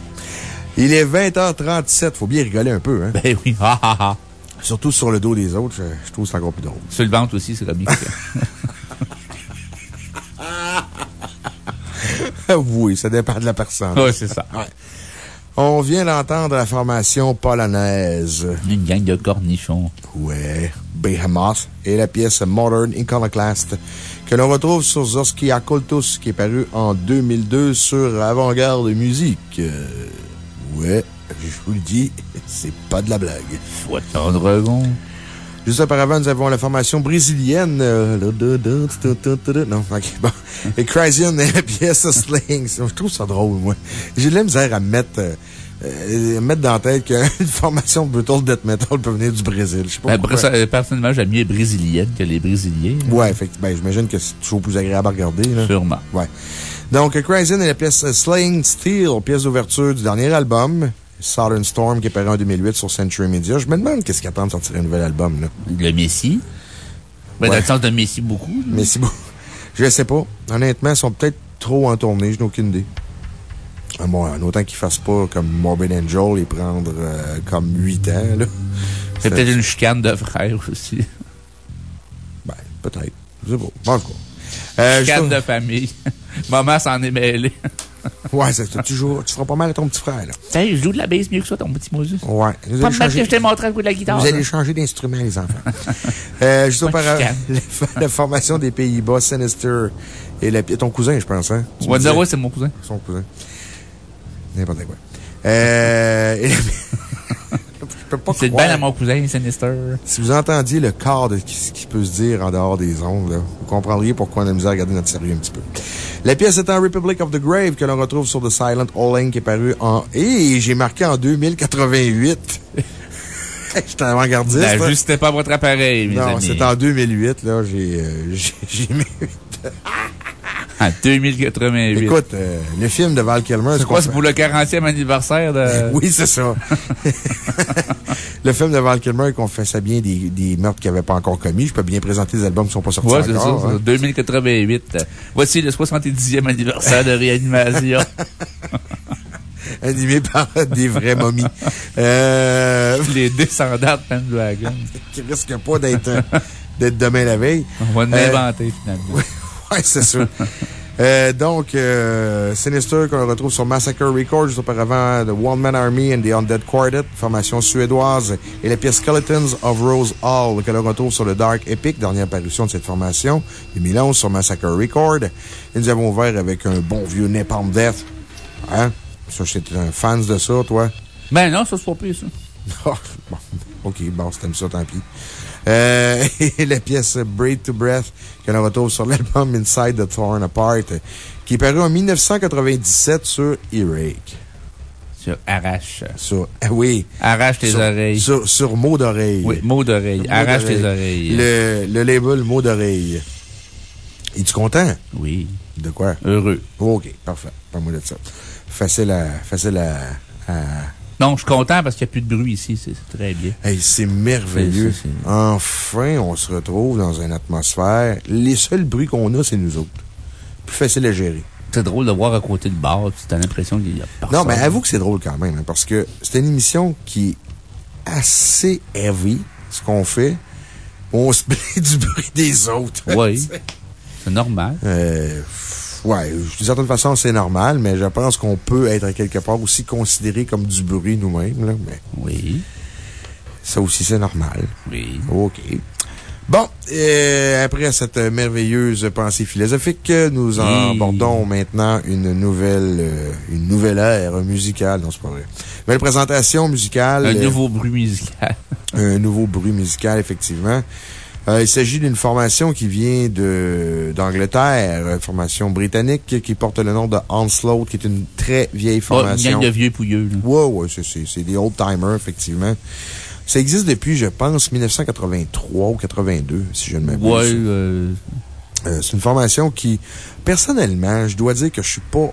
Il est 20h37. Faut bien rigoler un peu, hein? Ben oui. Ha, ha, ha. Surtout sur le dos des autres, je, je trouve c'est encore plus drôle. Sur le ventre aussi, c'est comique. <laughs> oui, ça dépend de la personne. Oui, c'est ça. Ouais. On vient d'entendre la formation polonaise. Une gang de cornichons. Ouais. Behemoth et la pièce Modern Iconoclast que l'on retrouve sur Zorski Akoltus qui est paru en 2002 sur Avant-Garde Musique. Euh, ouais, je vous le dis, <laughs> c'est pas de la blague. Faut attendre dragon. Juste auparavant, nous avons la formation brésilienne. euh, non, ok, bon. Et Crysian et la <laughs> pièce Sling. Je trouve ça drôle, moi. J'ai de la misère à mettre, euh, euh, mettre dans la tête qu'une <laughs> formation de brutal death metal peut venir du Brésil. Je sais pas Ben, personnellement, j'aime mieux les brésiliennes que les brésiliens. Ouais, ben, j'imagine que c'est toujours plus agréable à regarder, là. Sûrement. Ouais. Donc, Crysian et la pièce euh, Slaying Steel, pièce d'ouverture du dernier album. Southern Storm, qui est paru en 2008 sur Century Media. Je me demande qu'est-ce qui attend de sortir un nouvel album, là. Le Messi. Ben, dans le sens de Messi beaucoup. c'est bon. Je sais pas. Honnêtement, ils sont peut-être trop en tournée. Je n'ai aucune idée. Ah, Bon, en autant qu'ils fassent pas comme Morbid Angel et prendre euh, comme 8 ans, là. C'est peut-être une chicane de frères aussi. Ben, peut-être. Je sais pas. En tout cas. Euh, chicane de famille. <laughs> Maman s'en est mêlée. <laughs> Ouais, c'est ça. Tu, feras pas mal à ton petit frère, là. Salut, je joue de la bass mieux que ça, ton petit Moses. Ouais. Vous Pas me battre que changer, je t'ai montré à coup de la guitare. vous allez changer d'instrument, les enfants. <laughs> euh, juste auparavant, la, <laughs> la formation des Pays-Bas, Sinister et la, ton cousin, je pense, hein? Tu c'est mon cousin. Son cousin. N'importe quoi. Euh, et la- Je peux pas C'est bel à mon cousin, Sinister. Si vous entendiez le quart de ce qui peut se dire en dehors des ondes, là, vous comprendriez pourquoi on a misé à regarder notre sérieux un petit peu. La pièce est en Republic of the Grave que l'on retrouve sur The Silent All qui est paru en... Et j'ai marqué en 2088. <laughs> J'étais avant-gardiste. hein. N'ajustez pas votre appareil, mes Non, amis. c'est en 2008, là. J'ai, euh, <laughs> j'ai, j'ai mis. <laughs> En 2088. Écoute, euh, le film de Val Kilmer... C'est quoi, c'est pour le 40e anniversaire de... <laughs> oui, c'est ça. <laughs> le film de Val Kilmer confessait bien des, des meurtres qu'il n'avait pas encore commis. Je peux bien présenter les albums qui ne sont pas sortis ouais, encore. c'est ça. hein. 2088. Voici le 70e anniversaire de réanimation. <laughs> Animé par des vraies momies. Euh... Les descendants de Pendragon. qui risquent pas d'être euh, d'être demain la veille. On va Euh, l'inventer, finalement. Oui, <laughs> ouais, c'est sûr. Euh, donc, euh, Sinister, qu'on retrouve sur Massacre Records, juste auparavant, The One Man Army and the Undead Quartet, formation suédoise, et la pièce Skeletons of Rose Hall, que l'on retrouve sur le Dark Epic, dernière parution de cette formation, 2011 sur Massacre Record. Et nous avons ouvert avec un bon vieux Napalm Death. Hein? Ça, j'étais un fan de ça, toi? Ben non, ça, c'est pas pire, ça. Oh, <laughs> bon, ok, bon, si t'aimes ça, tant pis. Euh, et <laughs> la pièce Breathe to Breath, que l'on retrouve sur l'album Inside the Torn Apart, qui est paru en 1997 sur E-Rake. Sur Arrache. Sur, ah oui. Arrache tes Sur- oreilles. Sur, sur Mot d'oreille. Oui, mot d'oreille. Arrache tes oreilles. Le, le label Mot d'oreille. Es-tu content? Oui. De quoi? Heureux. ok, parfait. Pas moi de ça. Facile à, facile à, à Non, je suis content parce qu'il n'y a plus de bruit ici. C'est très bien. Hey, c'est merveilleux. Enfin, on se retrouve dans une atmosphère. Les seuls bruits qu'on a, c'est nous autres. Plus facile à gérer. C'est drôle de voir à côté le bar, puis t'as l'impression qu'il y a personne. Non, mais avoue que c'est drôle quand même, hein, parce que c'est une émission qui est assez heavy, ce qu'on fait. On se <laughs> plaint du bruit des autres. Oui. <laughs> C'est normal. Euh, ouais, d'une certaine façon, c'est normal, mais je pense qu'on peut être quelque part aussi considéré comme du bruit nous-mêmes, là, mais. Oui. Ça aussi, c'est normal. Oui. OK. Bon, euh, après cette merveilleuse pensée philosophique, nous Oui. abordons maintenant une nouvelle, euh, une nouvelle ère musicale. Non, c'est pas vrai. Nouvelle présentation musicale. Un nouveau bruit musical. un nouveau bruit musical, effectivement. Euh, il s'agit d'une formation qui vient de, d'Angleterre, une formation britannique qui porte le nom de Onslaught, qui est une très vieille Oh, une formation. gang de vieux pouilleux, là. Ouais, ouais, c'est- c'est c'est des old-timers, effectivement. Ça existe depuis, je pense, 1983 ou 82, si je ne m'abuse. Ouais, euh, Euh, c'est une formation qui, personnellement, je dois dire que je suis pas.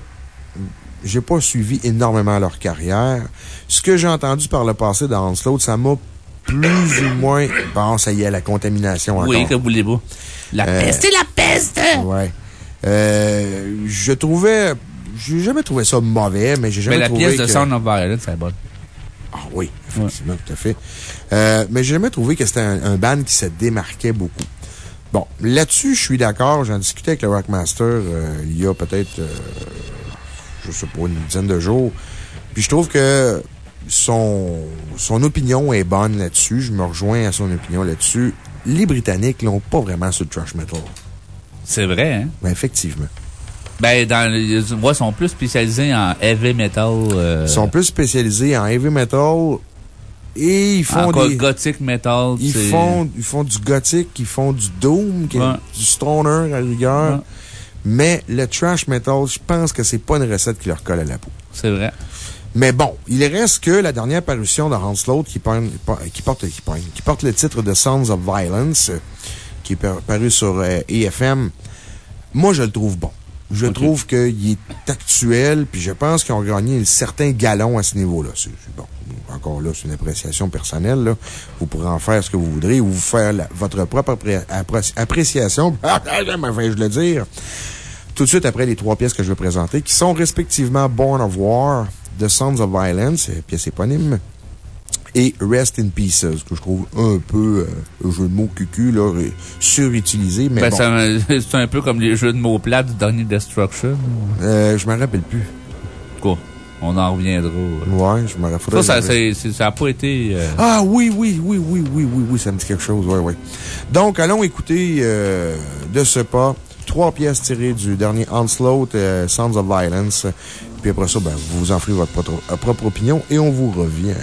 J'ai pas suivi énormément leur carrière. Ce que j'ai entendu par le passé dans Onslaught, ça m'a plus ou moins. Bon, ça y est, la contamination encore. oui, que voulez-vous? La Euh, peste et la peste! Ouais. Euh, je trouvais. J'ai jamais trouvé ça mauvais, mais j'ai jamais Mais la trouvé. pièce de Sound of Violence, c'est bonne. Ah oui, effectivement, tout à fait. Euh, mais j'ai jamais trouvé que c'était un, un band qui se démarquait beaucoup. Bon, là-dessus, je suis d'accord. J'en discutais avec le Rockmaster euh, il y a peut-être, euh, je sais pas, une dizaine de jours. Puis je trouve que son, son opinion est bonne là-dessus. Je me rejoins à son opinion là-dessus. Les Britanniques l'ont pas vraiment sur le trash metal. C'est vrai, hein? Ben, effectivement. Ben, dans, les voix sont plus spécialisés en heavy metal. euh, Ils sont plus spécialisés en heavy metal et ils font encore des. gothic metal. Ils font, ils font du gothique, ils font du doom, Ouais. du stoner à rigueur. Ouais. Mais le trash metal, je pense que c'est pas une recette qui leur colle à la peau. C'est vrai. Mais bon, il reste que la dernière parution de qui, porte- qui, porte, qui, porte, qui porte le titre de Sons of Violence, euh, qui est par- paru sur euh, EFM. Moi, je le trouve bon. Je trouve qu'il est actuel, puis je pense qu'ils ont gagné un certain galon à ce niveau-là. Bon, encore là, c'est une appréciation personnelle. Là. Vous pourrez en faire ce que vous voudrez ou vous faire la- votre propre appré- appréciation. <laughs> Enfin, je le dire. Tout de suite après les trois pièces que je vais présenter, qui sont respectivement Born of War, The Sons of Violence, euh, pièce éponyme, et Rest in Pieces, que je trouve un peu, euh, un jeu de mots cucu, là, euh, surutilisé, mais Ben, bon. c'est un <laughs> peu comme les jeux de mots plates du dernier Destruction. Euh, je m'en rappelle plus. Quoi? On en reviendra. Ouais, je me rappelle. Ça, ça, c'est- c'est- ça a pas été. euh, Ah oui, oui, oui, oui, oui, oui, oui, ça me dit quelque chose, ouais, ouais. Donc, allons écouter euh, de ce pas trois pièces tirées du dernier Onslaught, euh, Sounds of Violence. Puis après ça, ben, vous vous en ferez votre euh, propre opinion et on vous revient.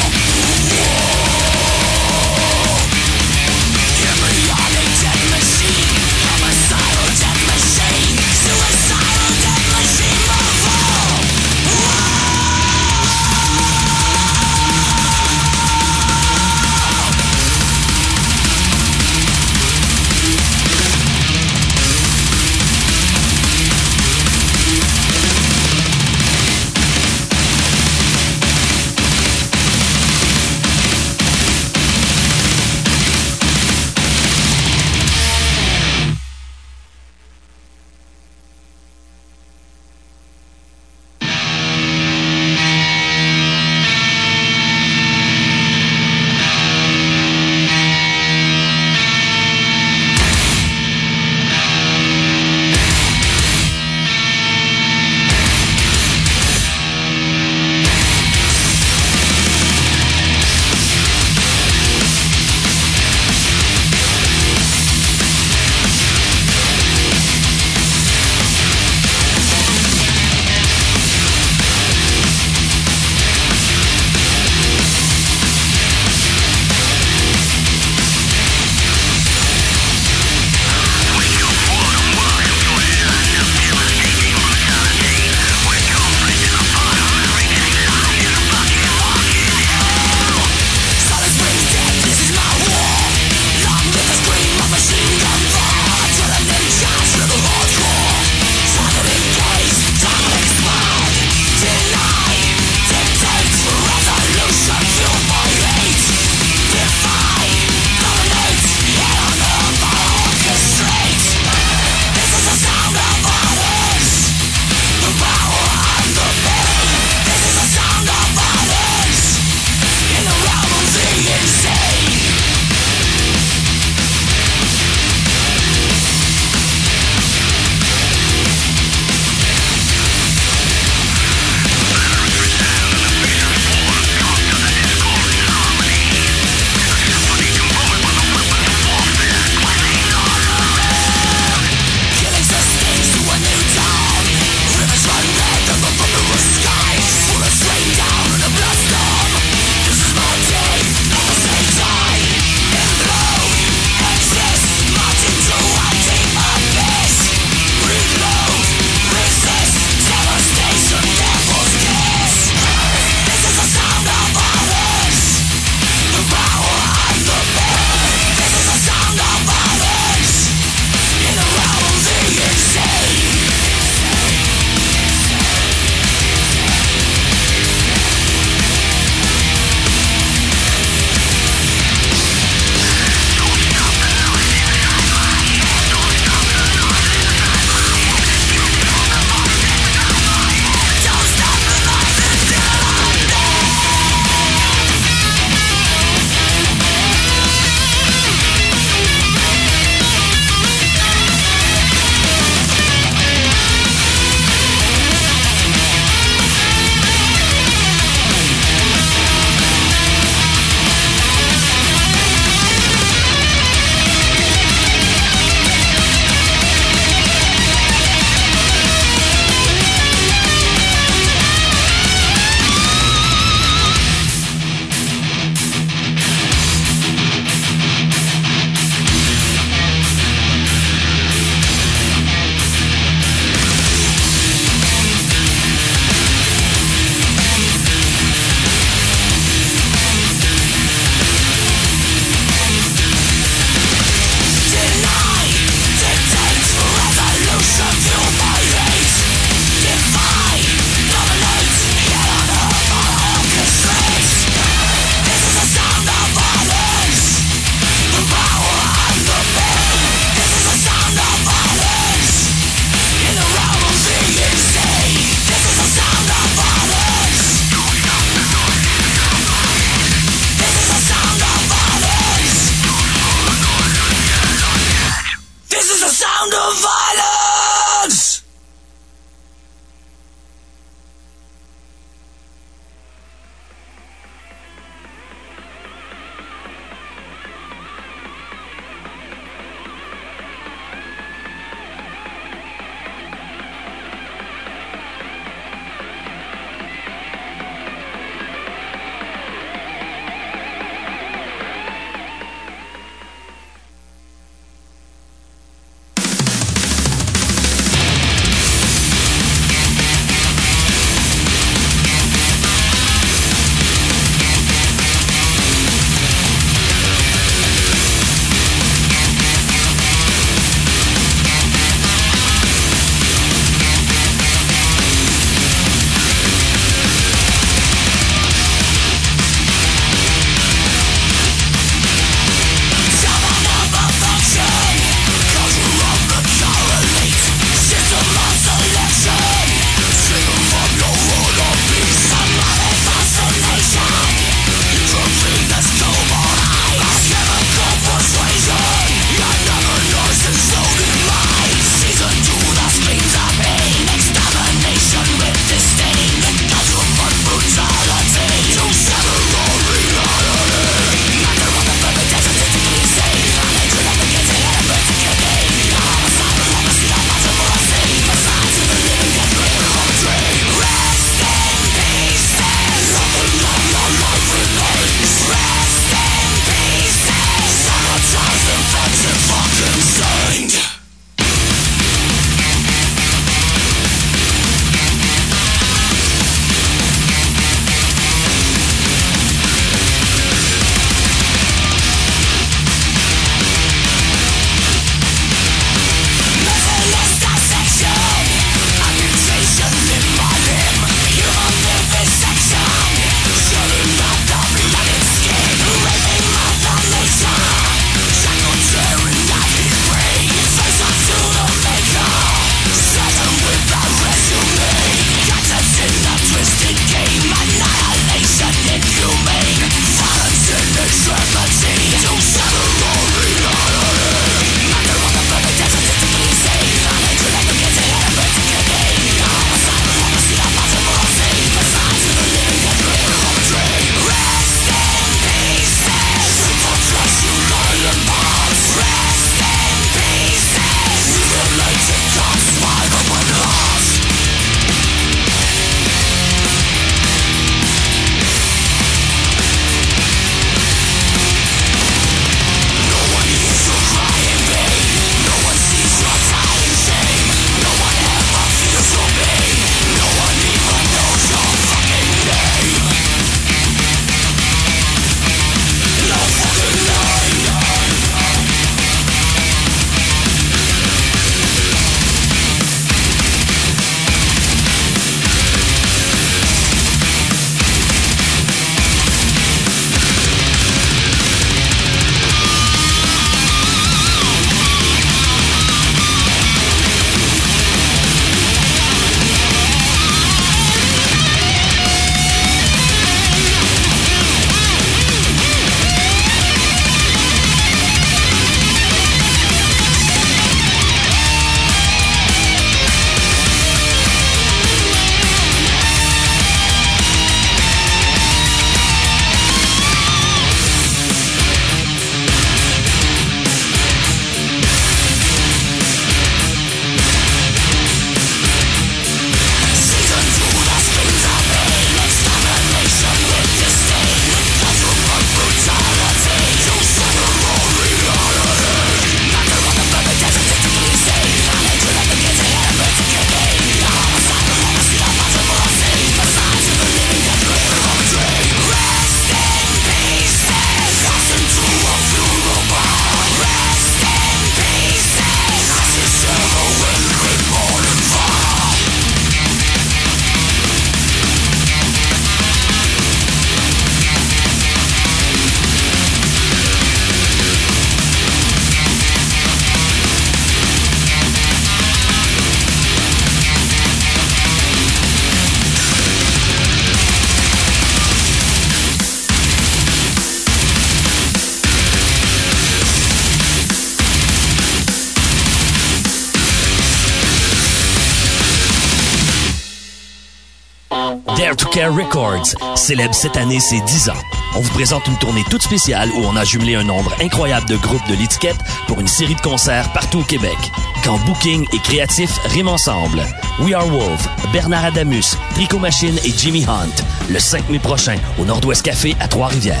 Care Records célèbre cette année ses 10 ans. On vous présente une tournée toute spéciale où on a jumelé un nombre incroyable de groupes de l'étiquette pour une série de concerts partout au Québec. Quand booking et créatif riment ensemble. We Are Wolf, Bernard Adamus, Trico Machine et Jimmy Hunt. Le 5 mai prochain au Nord-Ouest Café à Trois-Rivières.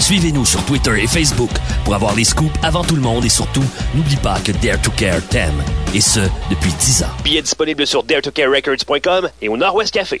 Suivez-nous sur Twitter et Facebook pour avoir les scoops avant tout le monde et surtout, n'oublie pas que Dare to Care t'aime. Et ce, depuis 10 ans. Billets disponibles sur daretocarerecords.com et au Nord-Ouest Café.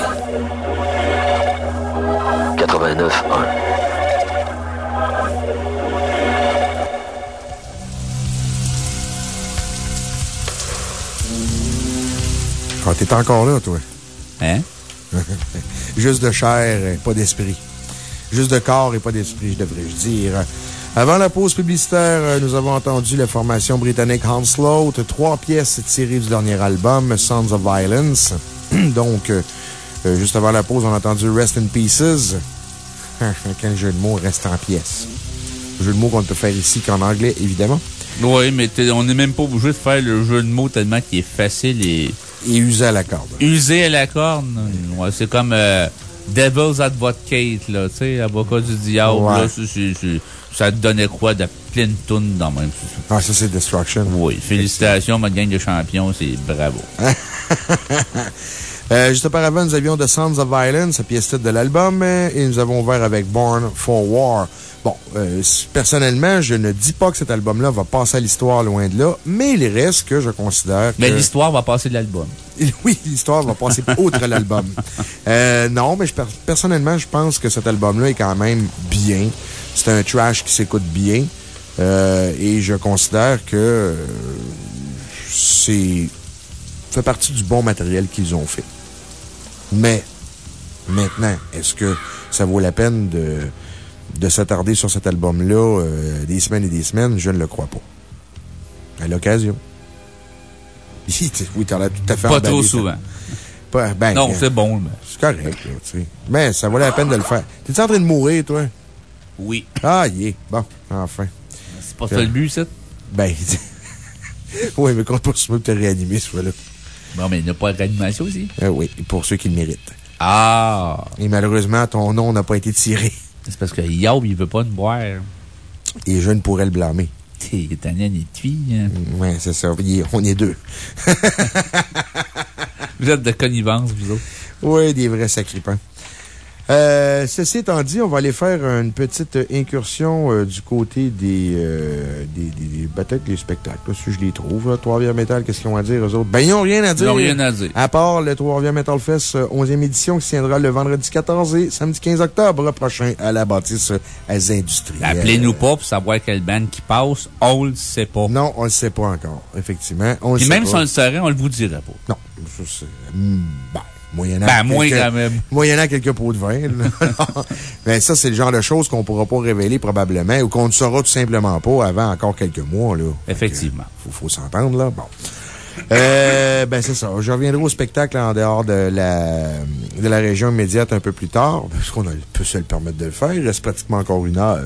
89 Ah, t'es encore là, toi. Hein? <laughs> Juste de chair et pas d'esprit. Juste de corps et pas d'esprit, je devrais dire. Avant la pause publicitaire, euh, nous avons entendu la formation britannique Hanslow, trois pièces tirées du dernier album, Sons of Violence. <clears throat> Donc, euh, euh, juste avant la pause, on a entendu Rest in Pieces. Quel jeu de mots reste en pièces? Jeu de mots qu'on ne peut faire ici qu'en anglais, évidemment. Oui, mais on n'est même pas obligé de faire le jeu de mots tellement qu'il est facile et. Et usé à la corde. Usé à la corde. Ouais, c'est comme Devil's Advocate, là, tu sais, avocat du diable, Ouais. là, ça te donnait quoi de pleine toune dans le même. Ah, ça, c'est Destruction. Oui, félicitations, ma gang de champions, c'est bravo. <laughs> Euh, juste auparavant, nous avions The Sons of Violence, la pièce titre de l'album, euh, et nous avons ouvert avec Born for War. Bon, euh, personnellement, je ne dis pas que cet album-là va passer à l'histoire loin de là, mais il reste que je considère que. Mais l'histoire va passer de l'album. <laughs> Oui, l'histoire va passer outre <laughs> l'album. Euh, non, mais je personnellement, je pense que cet album-là est quand même bien. C'est un trash qui s'écoute bien. Euh, et je considère que c'est fait partie du bon matériel qu'ils ont fait. Mais, maintenant, est-ce que ça vaut la peine de, de s'attarder sur cet album-là euh, des semaines et des semaines? Je ne le crois pas. À l'occasion. <laughs> Oui, t'as l'air tout à fait Pas emballé, trop souvent. Pas- ben, Non, euh, c'est bon, mais. C'est correct, là, tu sais. Mais ça vaut la peine de le faire. T'es-tu en train de mourir, toi? Oui. Ah, yeah. Bon, enfin. C'est pas ça le but, ça? Ben, <laughs> oui, mais compte pas sur moi pour te réanimer, ce fois-là. Bon, mais il n'y a pas de réanimation aussi. Euh, oui, pour ceux qui le méritent. Ah! Et malheureusement, ton nom n'a pas été tiré. C'est parce que Yob, il veut pas nous boire. Et je ne pourrais le blâmer. T'es un et fille. Oui, c'est ça. On est deux. <laughs> Vous êtes de connivence, vous autres. Oui, des vrais sacripants. Euh, ceci étant dit, on va aller faire une petite incursion euh, du côté des, euh, des, des- des- peut-être des spectacles, là, si je les trouve. là. Trois-Rivières Metal, qu'est-ce qu'ils ont à dire, eux autres? Ben, ils n'ont rien à dire. Ils n'ont rien à dire. À part le Trois-Rivières Metal Fest, euh, 11e édition, qui se tiendra le vendredi 14 et samedi 15 octobre prochain à la bâtisse euh, Industrielle. Appelez-nous pas pour savoir quelle bande qui passe. On le sait pas. Non, on le sait pas encore, effectivement. On Puis même pas. si on le saurait, on le vous dirait pas. Non, ça, hmm, Ben, moyennant. Ben, moins quelques- quand même. Moyennant quelques pots de vin. <laughs> Mais ça, c'est le genre de choses qu'on pourra pas révéler probablement ou qu'on ne saura tout simplement pas avant encore quelques mois, là. Effectivement. Faut, faut s'entendre, là. Bon. Euh, ben, c'est ça. Je reviendrai au spectacle en dehors de la, de la région immédiate un peu plus tard, parce qu'on a- peut se le permettre de le faire. Il reste pratiquement encore une heure.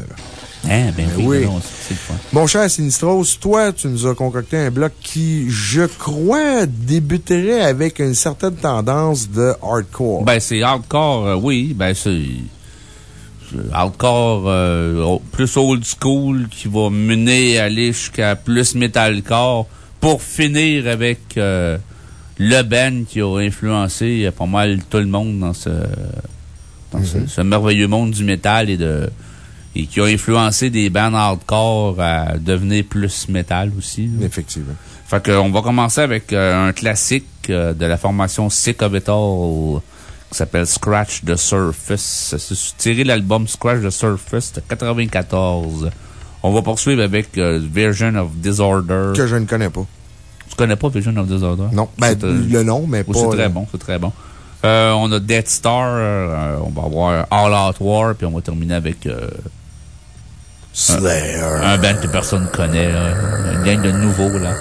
Hein, ben Ben oui, oui. non, c'est le fun. Mon cher Sinistros, toi, tu nous as concocté un bloc qui, je crois, débuterait avec une certaine tendance de hardcore. Ben, c'est hardcore, euh, oui. Ben, c'est. Hardcore, euh, plus old school, qui va mener à aller jusqu'à plus metalcore pour finir avec euh, le band qui a influencé pas mal tout le monde dans ce, dans ce, Mhm. ce merveilleux monde du métal et de, et qui a influencé des bands hardcore à devenir plus métal aussi. là. Effectivement. Fait que, on va commencer avec euh, un classique euh, de la formation Sick of It All qui s'appelle Scratch the Surface. C'est tiré de l'album Scratch the Surface de 94. On va poursuivre avec euh, Version of Disorder. Que je ne connais pas. Tu connais pas Vision of Disorder? Non. Ben, le nom, mais pas. C'est très bon, c'est très bon. Euh, on a Death Star, euh, on va avoir All Out War, puis on va terminer avec. Slayer. Un, band que personne connaît, là. Une gang de nouveaux, là.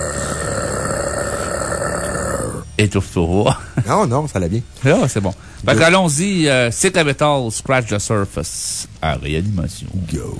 Étouffe-toi. Non, non, ça allait bien. Ah, c'est bon. Fait allons-y, euh, Sick Metal, Scratch the Surface, à réanimation. Go.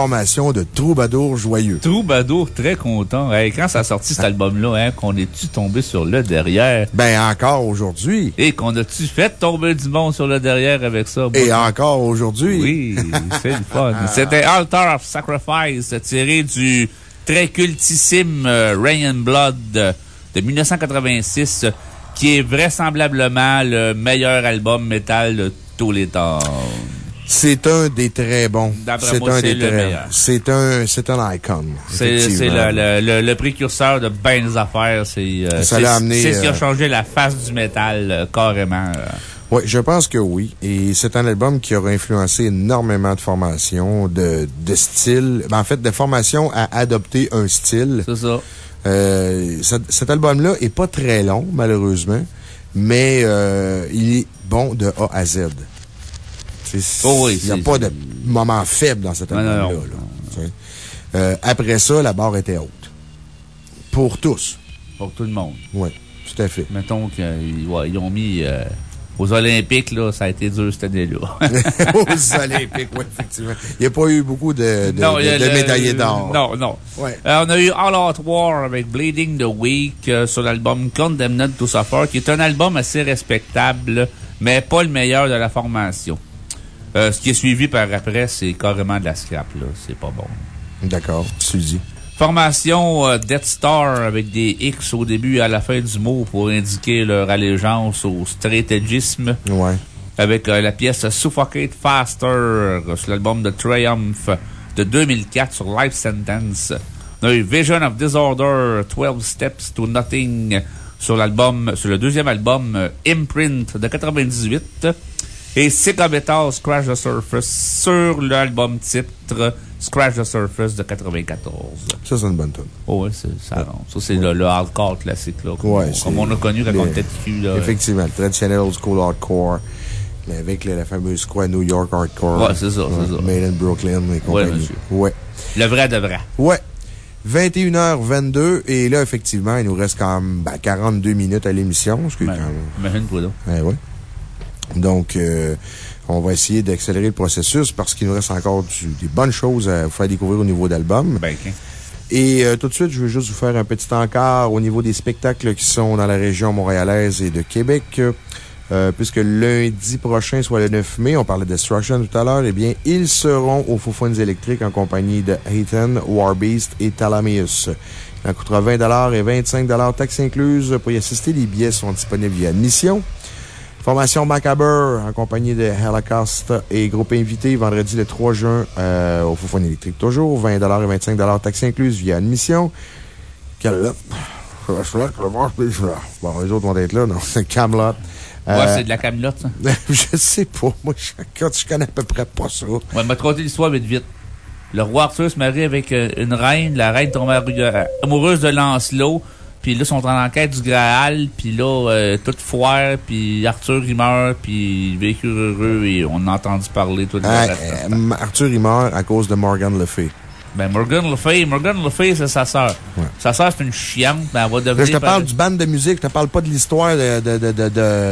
Formation de troubadours joyeux. Troubadour très content. Hey, quand ça a sorti cet album-là, hein, qu'on est-tu tombé sur le derrière? Ben, encore aujourd'hui. Et qu'on a-tu fait tomber du monde sur le derrière avec ça? Et encore aujourd'hui. Oui, c'est le fun. C'était Altar of Sacrifice, tiré du très cultissime euh, Rain and Blood de, de 1986, qui est vraisemblablement le meilleur album métal de tous les temps. C'est un des très bons. C'est un des très meilleur. C'est un, c'est un icon. C'est le, le, le, le précurseur de ben des affaires. C'est euh, ce qui a euh, changé la face du métal, euh, carrément. euh. Oui, je pense que oui. Et c'est un album qui aura influencé énormément de formations, de, de styles. Ben, en fait, de formations à adopter un style. C'est ça. Euh, cet, cet album-là est pas très long, malheureusement, mais euh, il est bon de A à Z. Oh oui, il n'y a pas de moment faible dans cet album-là. là. Euh, après ça, la barre était haute. Pour tous. Pour tout le monde. Oui, tout à fait. Mettons qu'ils ouais, ont mis euh, aux Olympiques, là, ça a été dur cette année-là. <laughs> Aux Olympiques, oui, effectivement. Il n'y a pas eu beaucoup de, de, Non, de- il y a de le- médaillés d'or. Non, non. Ouais. Euh, on a eu All Out War avec Bleeding the Week sur l'album Condemned to Suffer, qui est un album assez respectable, mais pas le meilleur de la formation. Euh, ce qui est suivi par après, c'est carrément de la scrap, là. C'est pas bon. D'accord, tu le dis. Formation euh, Death Star avec des X au début et à la fin du mot pour indiquer leur allégeance au straight edgisme. Ouais. Avec euh, la pièce Suffocate Faster euh, sur l'album de Triumph de 2004 sur Life Sentence. On a eu Vision of Disorder, 12 Steps to Nothing sur l'album, sur le deuxième album Imprint de 98. Et It All, Scratch the Surface sur l'album titre Scratch the Surface de 94. Ça, c'est une bonne tune. Oh ouais, c'est- ça, ça c'est le, le hardcore classique, là, comme, Ouais, comme on a connu quand on était cul, là. Effectivement, le traditionnel old school hardcore. avec la, la fameuse quoi, New York hardcore. Ouais, c'est ça, c'est ça. Made in Brooklyn et compagnie. monsieur. Ouais. Le vrai de vrai. Ouais. 21h22, et là, effectivement, il nous reste quand même ben, 42 minutes à l'émission. Ben, Imagine-toi donc. Ouais, ouais. Donc, euh, on va essayer d'accélérer le processus parce qu'il nous reste encore du- des bonnes choses à vous faire découvrir au niveau d'album. Ben, Et euh, tout de suite, je veux juste vous faire un petit encart au niveau des spectacles qui sont dans la région montréalaise et de Québec. Euh, puisque lundi prochain, soit le 9 mai, on parlait de Destruction tout à l'heure, eh bien, ils seront aux Foufounes électriques en compagnie de Hayton, Warbeast et Talameus. Il en coûtera 20 et 25 taxes incluses pour y assister. Les billets sont disponibles via admission. Formation Macabre en compagnie de Holocaust et groupe invité vendredi le 3 juin euh, au Foufounes électrique toujours. 20 et 25 taxes incluses via admission. Quelle Bon, les autres vont être là, non? <laughs> Camelot. Ouais, c'est de la camelote, ça. <laughs> je sais pas. Moi, je, quand je connais à peu près pas ça. Ouais, m'a raconté l'histoire vite vite. Le roi Arthur se marie avec euh, une reine. La reine tombe amou- euh, amoureuse de Lancelot. Puis là, ils sont en enquête du Graal. Puis là, euh, toute foire. Puis Arthur, il meurt. Puis vécu heureux. Et on a entendu parler tout le euh, Arthur, il meurt à cause de Morgan Le Fay. Ben, Morgan Le Fay, Morgan Le c'est sa sœur. Sa sœur, c'est une chiante. Elle va devenir. Là, je te parle par- du band de musique, je te parle pas de l'histoire de, de,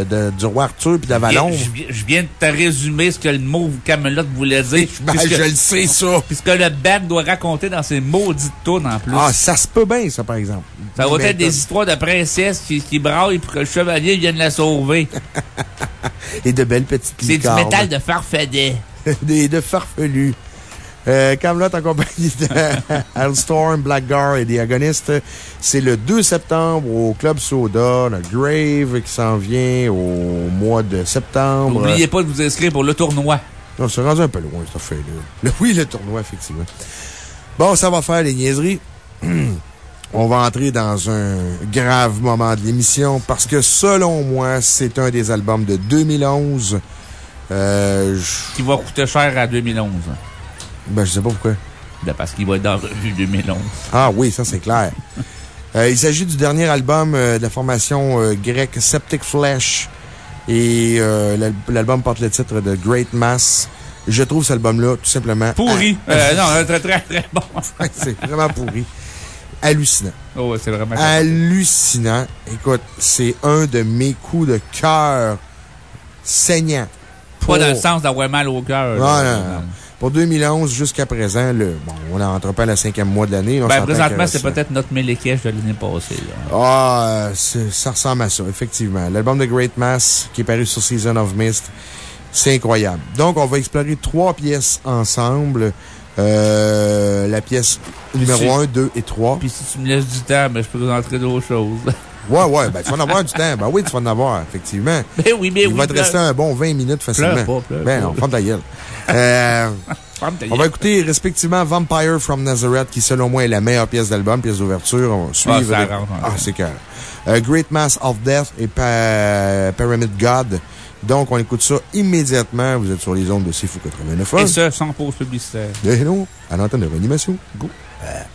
de, du roi Arthur puis d'Avalon. Je Je viens de te résumer ce que le mot Camelot voulait dire. <laughs> Ben, puisque- je le sais, ça. <laughs> Puisque le band doit raconter dans ses maudites tunes en plus. Ah, ça se peut bien, ça, par exemple. Ça va être des histoires de princesses qui, qui braillent pour que le chevalier vienne la sauver. <laughs> Et de belles petites C'est du licornes. métal de farfadet. des, de farfelus. Euh, Camelot en compagnie de <laughs> Hailstorm, Blackguard et des agonistes. C'est le 2 septembre au Club Soda, le Grave qui s'en vient au mois de septembre. N'oubliez pas de vous inscrire pour le tournoi. Non, c'est rendu un peu loin, cette affaire-là. Le- Oui, le tournoi, effectivement. Bon, ça va faire les niaiseries. <clears throat> On va entrer dans un grave moment de l'émission parce que, selon moi, c'est un des albums de 2011. Euh, je- Qui va coûter cher à 2011. Ben, je sais pas pourquoi. Ben, parce qu'il va être dans la revue 2011. Ah oui, ça c'est clair. <laughs> Euh, il s'agit du dernier album euh, de la formation euh, grecque Septic Flesh. Et l'al- l'album porte le titre de Great Mass. Je trouve cet album-là tout simplement. Pourri. Ah. <laughs> Non, très, très, très bon. <laughs> c'est vraiment pourri. Hallucinant. Oh, c'est vraiment hallucinant. Écoute, c'est un de mes coups de cœur saignants. Pas dans le sens d'avoir mal au cœur. Non, non, non. Pour 2011, jusqu'à présent, le, bon, on entre pas le cinquième mois de l'année. Ben, présentement, c'est peut-être notre Mélekech de l'année passée. Ah, ça ressemble à ça, effectivement. L'album de Great Mass, qui est paru sur Season of Mist, c'est incroyable. Donc, on va explorer trois pièces ensemble. Euh, la pièce numéro 1, 2 et 3. Puis si tu me laisses du temps, ben, je peux vous entrer d'autres choses. <laughs> Ouais, ouais, ben, tu vas en avoir du temps. Ben oui, tu vas en avoir, effectivement. <laughs> Ben oui, ben Il oui. va te rester un bon 20 minutes facilement. Pleure pas, pleure ben pas. non, ferme ta gueule. <laughs> Euh, on va écouter respectivement Vampire from Nazareth, qui selon moi est la meilleure pièce d'album, pièce d'ouverture. On ça de- rentre, Ah, c'est clair. Euh, Great Mass of Death et Pa- Pyramid God. Donc, on écoute ça immédiatement. Vous êtes sur les ondes de Sifu 89. Et ça, sans pause publicitaire. De hello, à l'antenne de réanimation. Go. Thank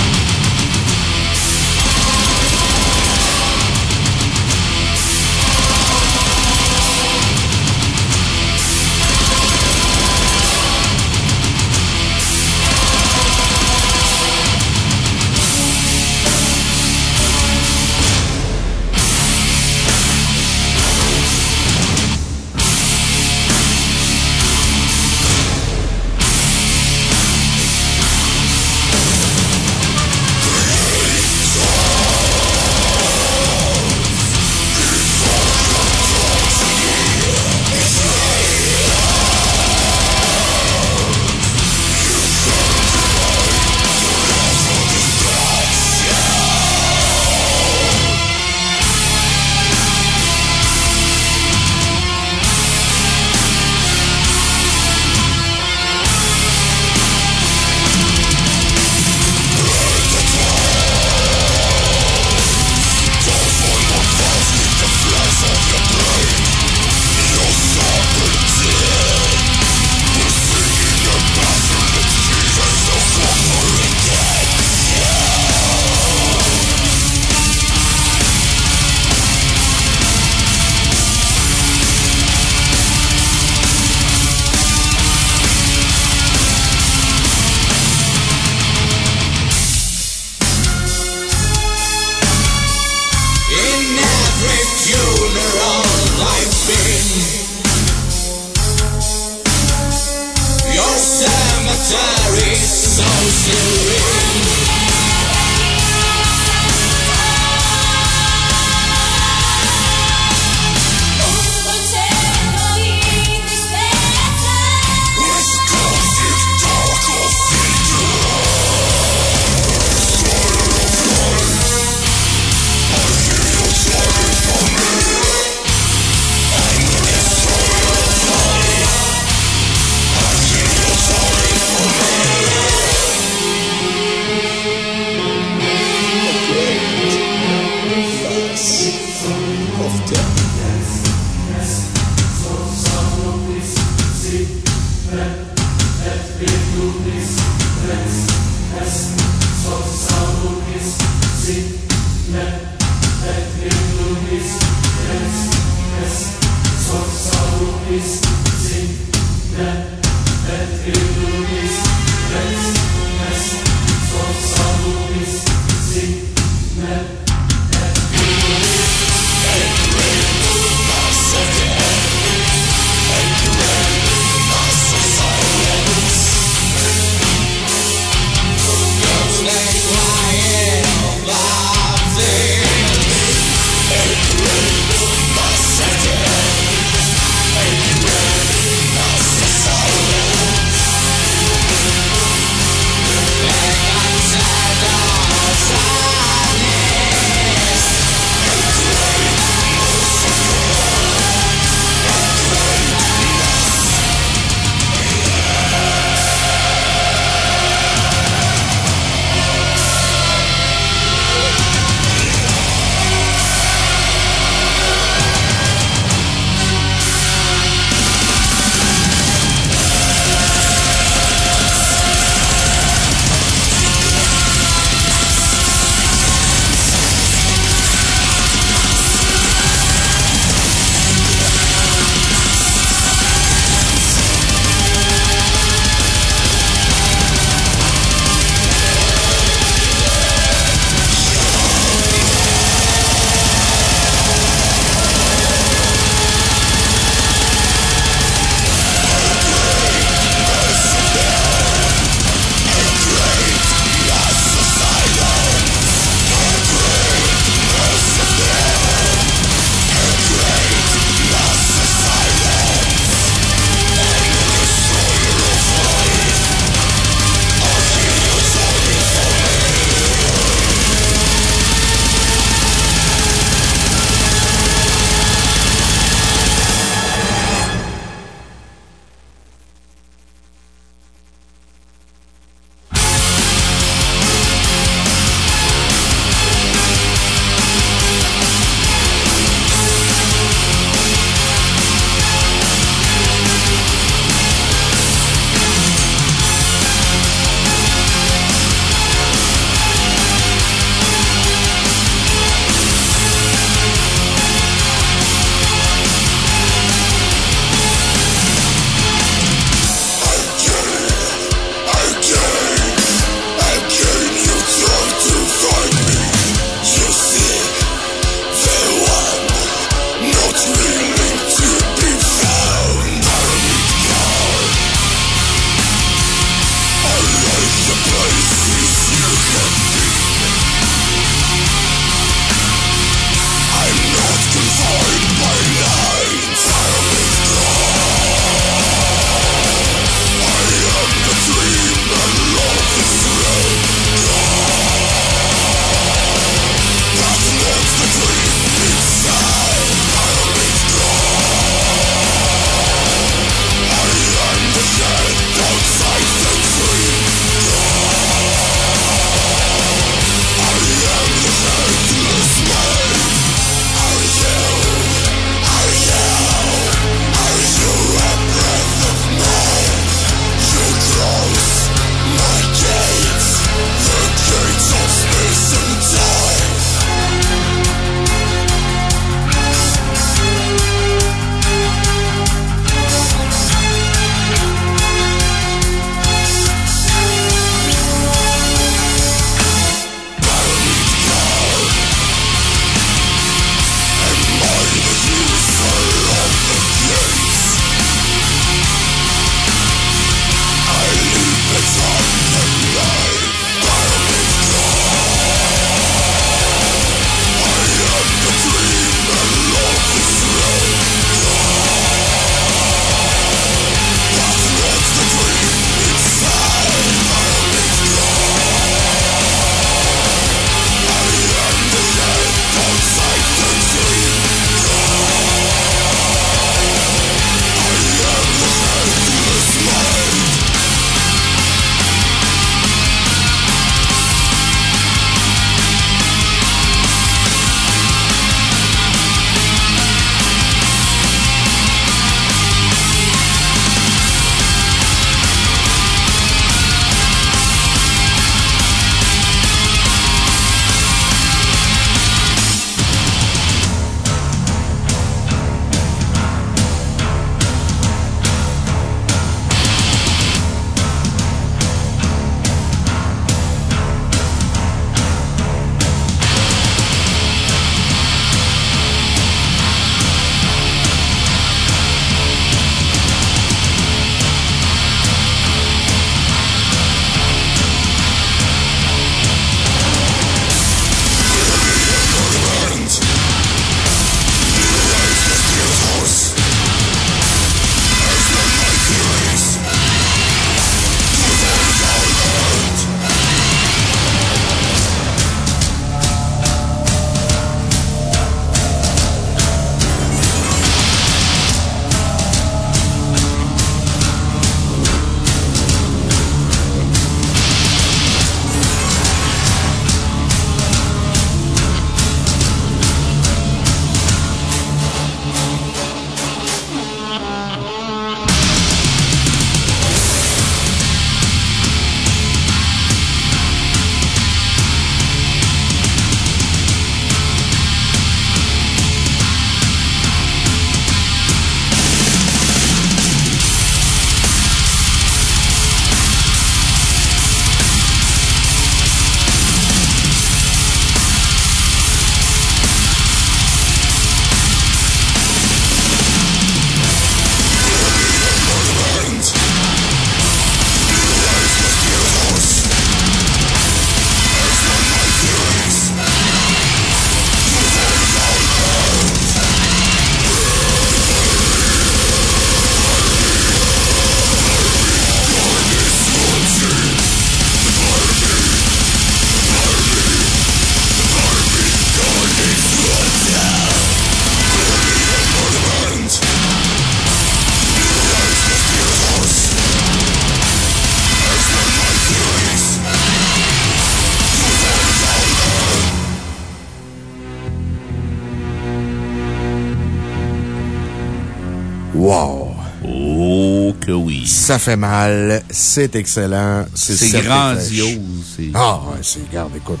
Ça fait mal, c'est excellent. C'est grandiose. Ah, ouais, c'est, regarde, écoute,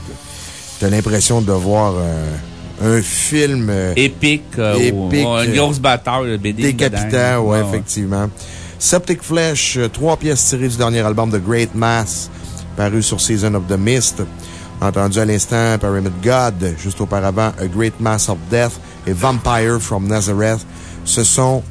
t'as l'impression de voir un film. Euh, épique, euh, épique une grosse bataille, BD. Décapitant, ouais, effectivement. Septic Flesh, euh, trois pièces tirées du dernier album de Great Mass, paru sur Season of the Mist. Entendu à l'instant Pyramid God, juste auparavant A Great Mass of Death et Vampire from Nazareth. Ce sont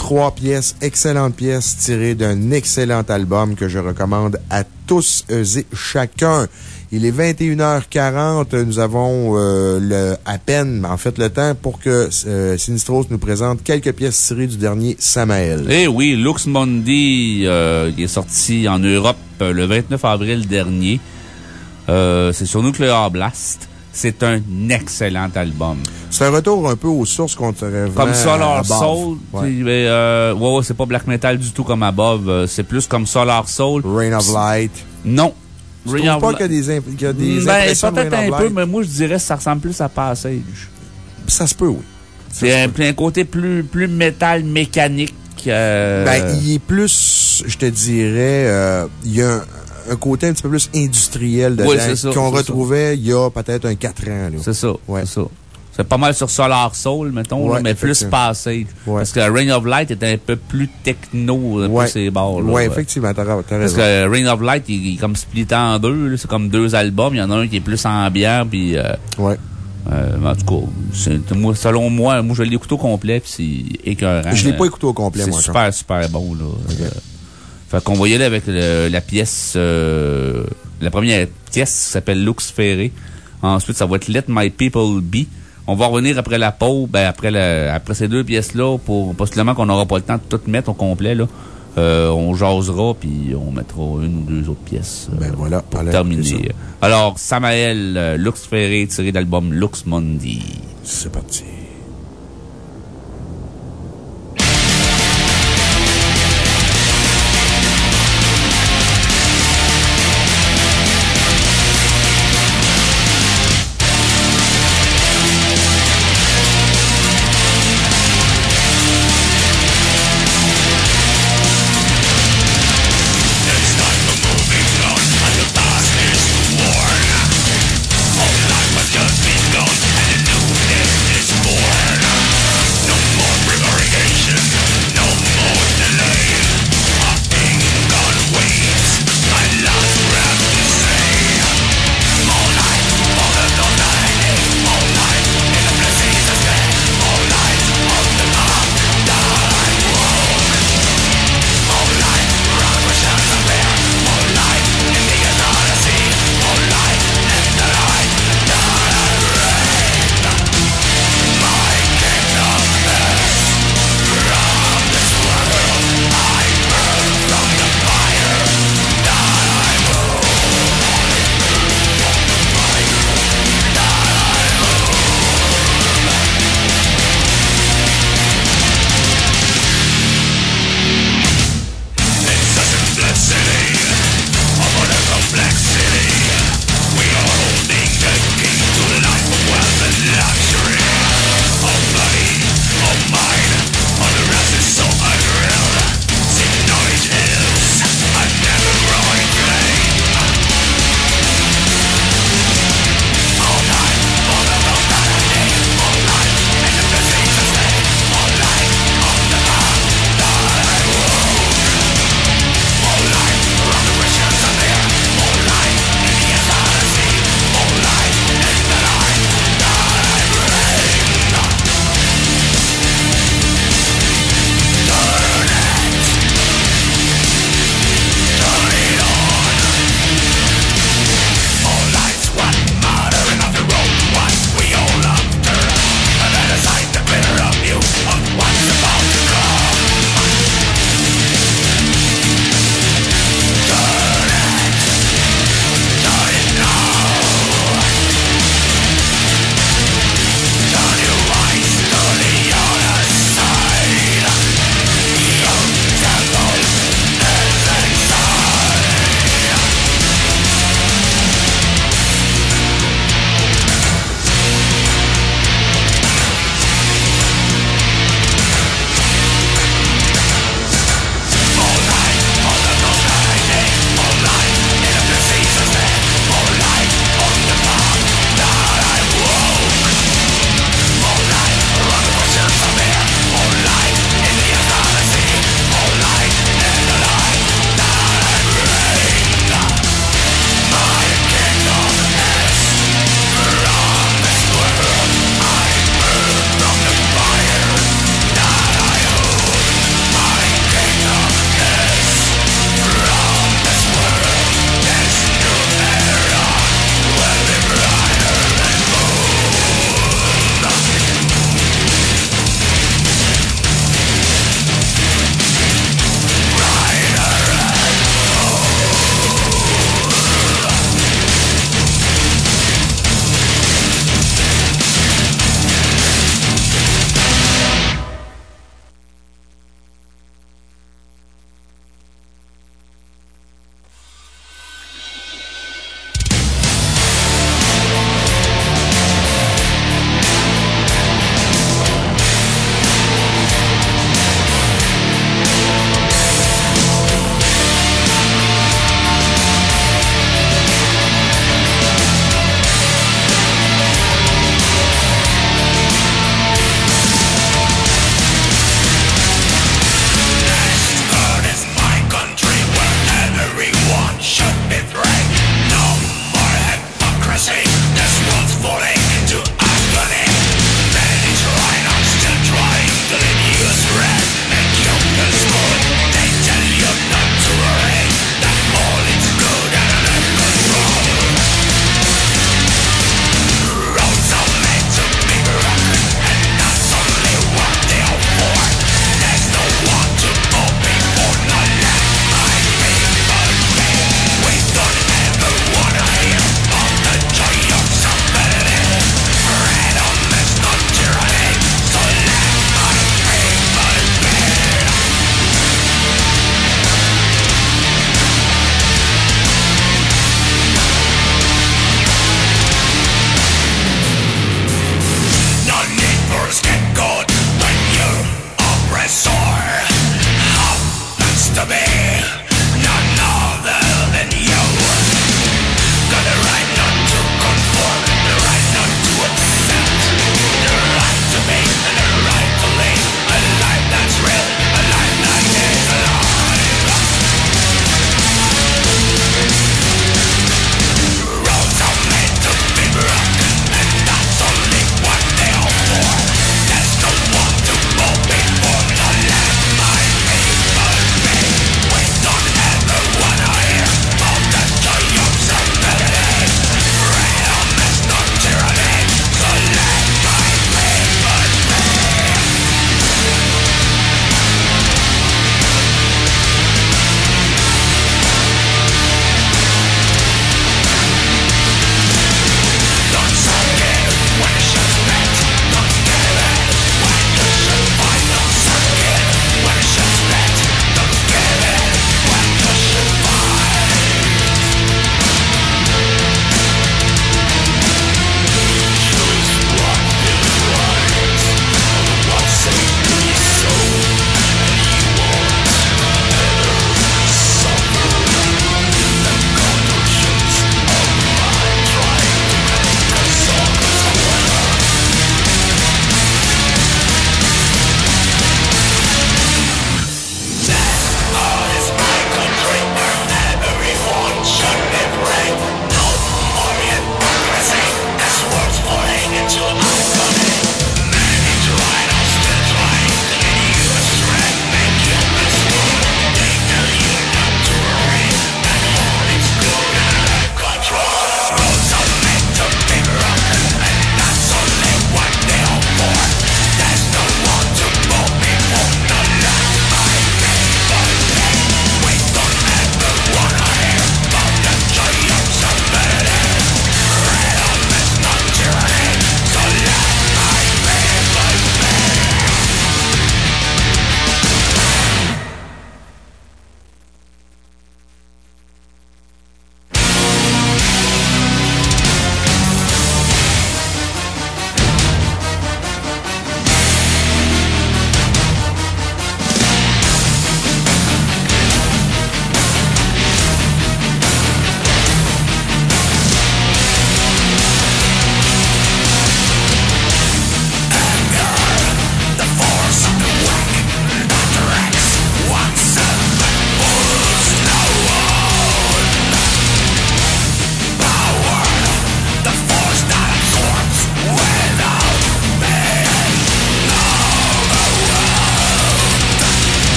trois pièces, excellentes pièces tirées d'un excellent album que je recommande à tous et chacun. Il est 21h40. Nous avons euh, le, à peine, en fait, le temps pour que euh, Sinistros nous présente quelques pièces tirées du dernier Samael. Eh oui, Lux Mundi euh, est sorti en Europe le 29 avril dernier. C'est sur Nuclear Blast. C'est un excellent album. C'est un retour un peu aux sources qu'on Comme Solar Soul. Ouais, ouais, c'est pas black metal du tout comme Above. C'est plus comme Solar Soul. Rain of Light. Non. Je trouve pas qu'il y a des, qu a des ben, Peut-être un peu, mais moi, je dirais que ça ressemble plus à Passage. Ça se peut, oui. C'est un, un, côté plus, plus métal mécanique. Euh... Ben, il est plus, je te dirais, euh, il y a un, côté un petit peu plus industriel de oui, qu'on retrouvait il y a peut-être un 4 ans. C'est ça. Ouais. C'est ça. C'est pas mal sur Solar Soul, mettons, mais plus passé. Parce que Ring of Light est un peu plus techno, pour ces bords. Oui, effectivement, t'as raison. Parce que Ring of Light, il, est comme splitté en deux. C'est comme deux albums. Il y en a un qui est plus ambiant, puis. Euh, ouais. Euh, en tout cas, moi, selon moi, moi, je l'ai écouté au complet, puis c'est écœurant. Je l'ai pas écouté au complet, moi. C'est super, super bon, là. Euh, fait qu'on voyait là avec la pièce, euh, la première pièce s'appelle Lux Ferré. Ensuite, ça va être Let My People Be. On va revenir après la pause, ben après, après ces deux pièces-là, pour possiblement qu'on n'aura pas le temps de tout mettre au complet, là. Euh, on jasera, puis on mettra une ou deux autres pièces. Euh, ben voilà, pour terminer. Alors, Samael, euh, Lux Ferré, tiré d'album Lux Mundi. C'est parti.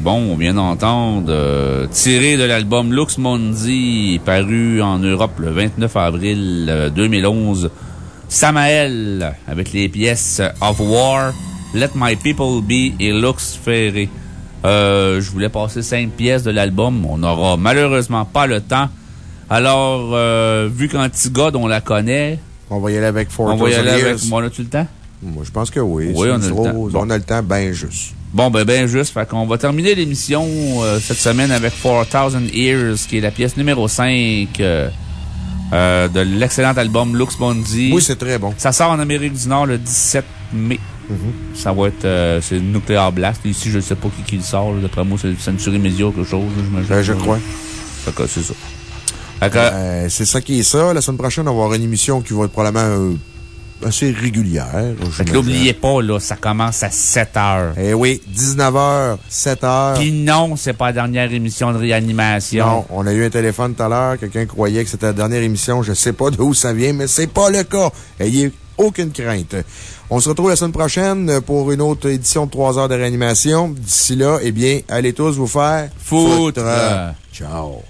Bon, on vient d'entendre, euh, tiré de l'album Lux Mundi, paru en Europe le 29 avril 2011, euh, Samael, avec les pièces Of War, Let My People Be et Lux Ferré. Euh, je voulais passer cinq pièces de l'album. On n'aura malheureusement pas le temps. Alors, euh, vu qu'Antigode, on la connaît. On va y aller avec Four On va y aller avec. On a-tu le temps? Moi, je pense que oui. Oui, on a, le temps. on a le temps bien juste. Bon, ben, ben juste. Fait qu'on va terminer l'émission euh, cette semaine avec 4000 Years, qui est la pièce numéro 5 euh, euh, de l'excellent album Lux Bondi. Oui, c'est très bon. Ça sort en Amérique du Nord le 17 mai. Mm-hmm. Ça va être. c'est Nuclear Blast. Ici, je ne sais pas qui, qui le sort. D'après moi, c'est Century Media ou quelque chose. Ben, je crois. Fait que c'est ça. Euh, c'est ça qui est ça. La semaine prochaine, on va avoir une émission qui va être probablement euh, assez régulière. N'oubliez pas, là, ça commence à 7 h. Eh oui, 19 h, 7 h. Puis non, c'est pas la dernière émission de réanimation. Non, on a eu un téléphone tout à l'heure. Quelqu'un croyait que c'était la dernière émission. Je sais pas d'où ça vient, mais c'est pas le cas. Ayez aucune crainte. On se retrouve la semaine prochaine pour une autre édition de 3 heures de réanimation. D'ici là, eh bien, allez tous vous faire foutre. Ciao.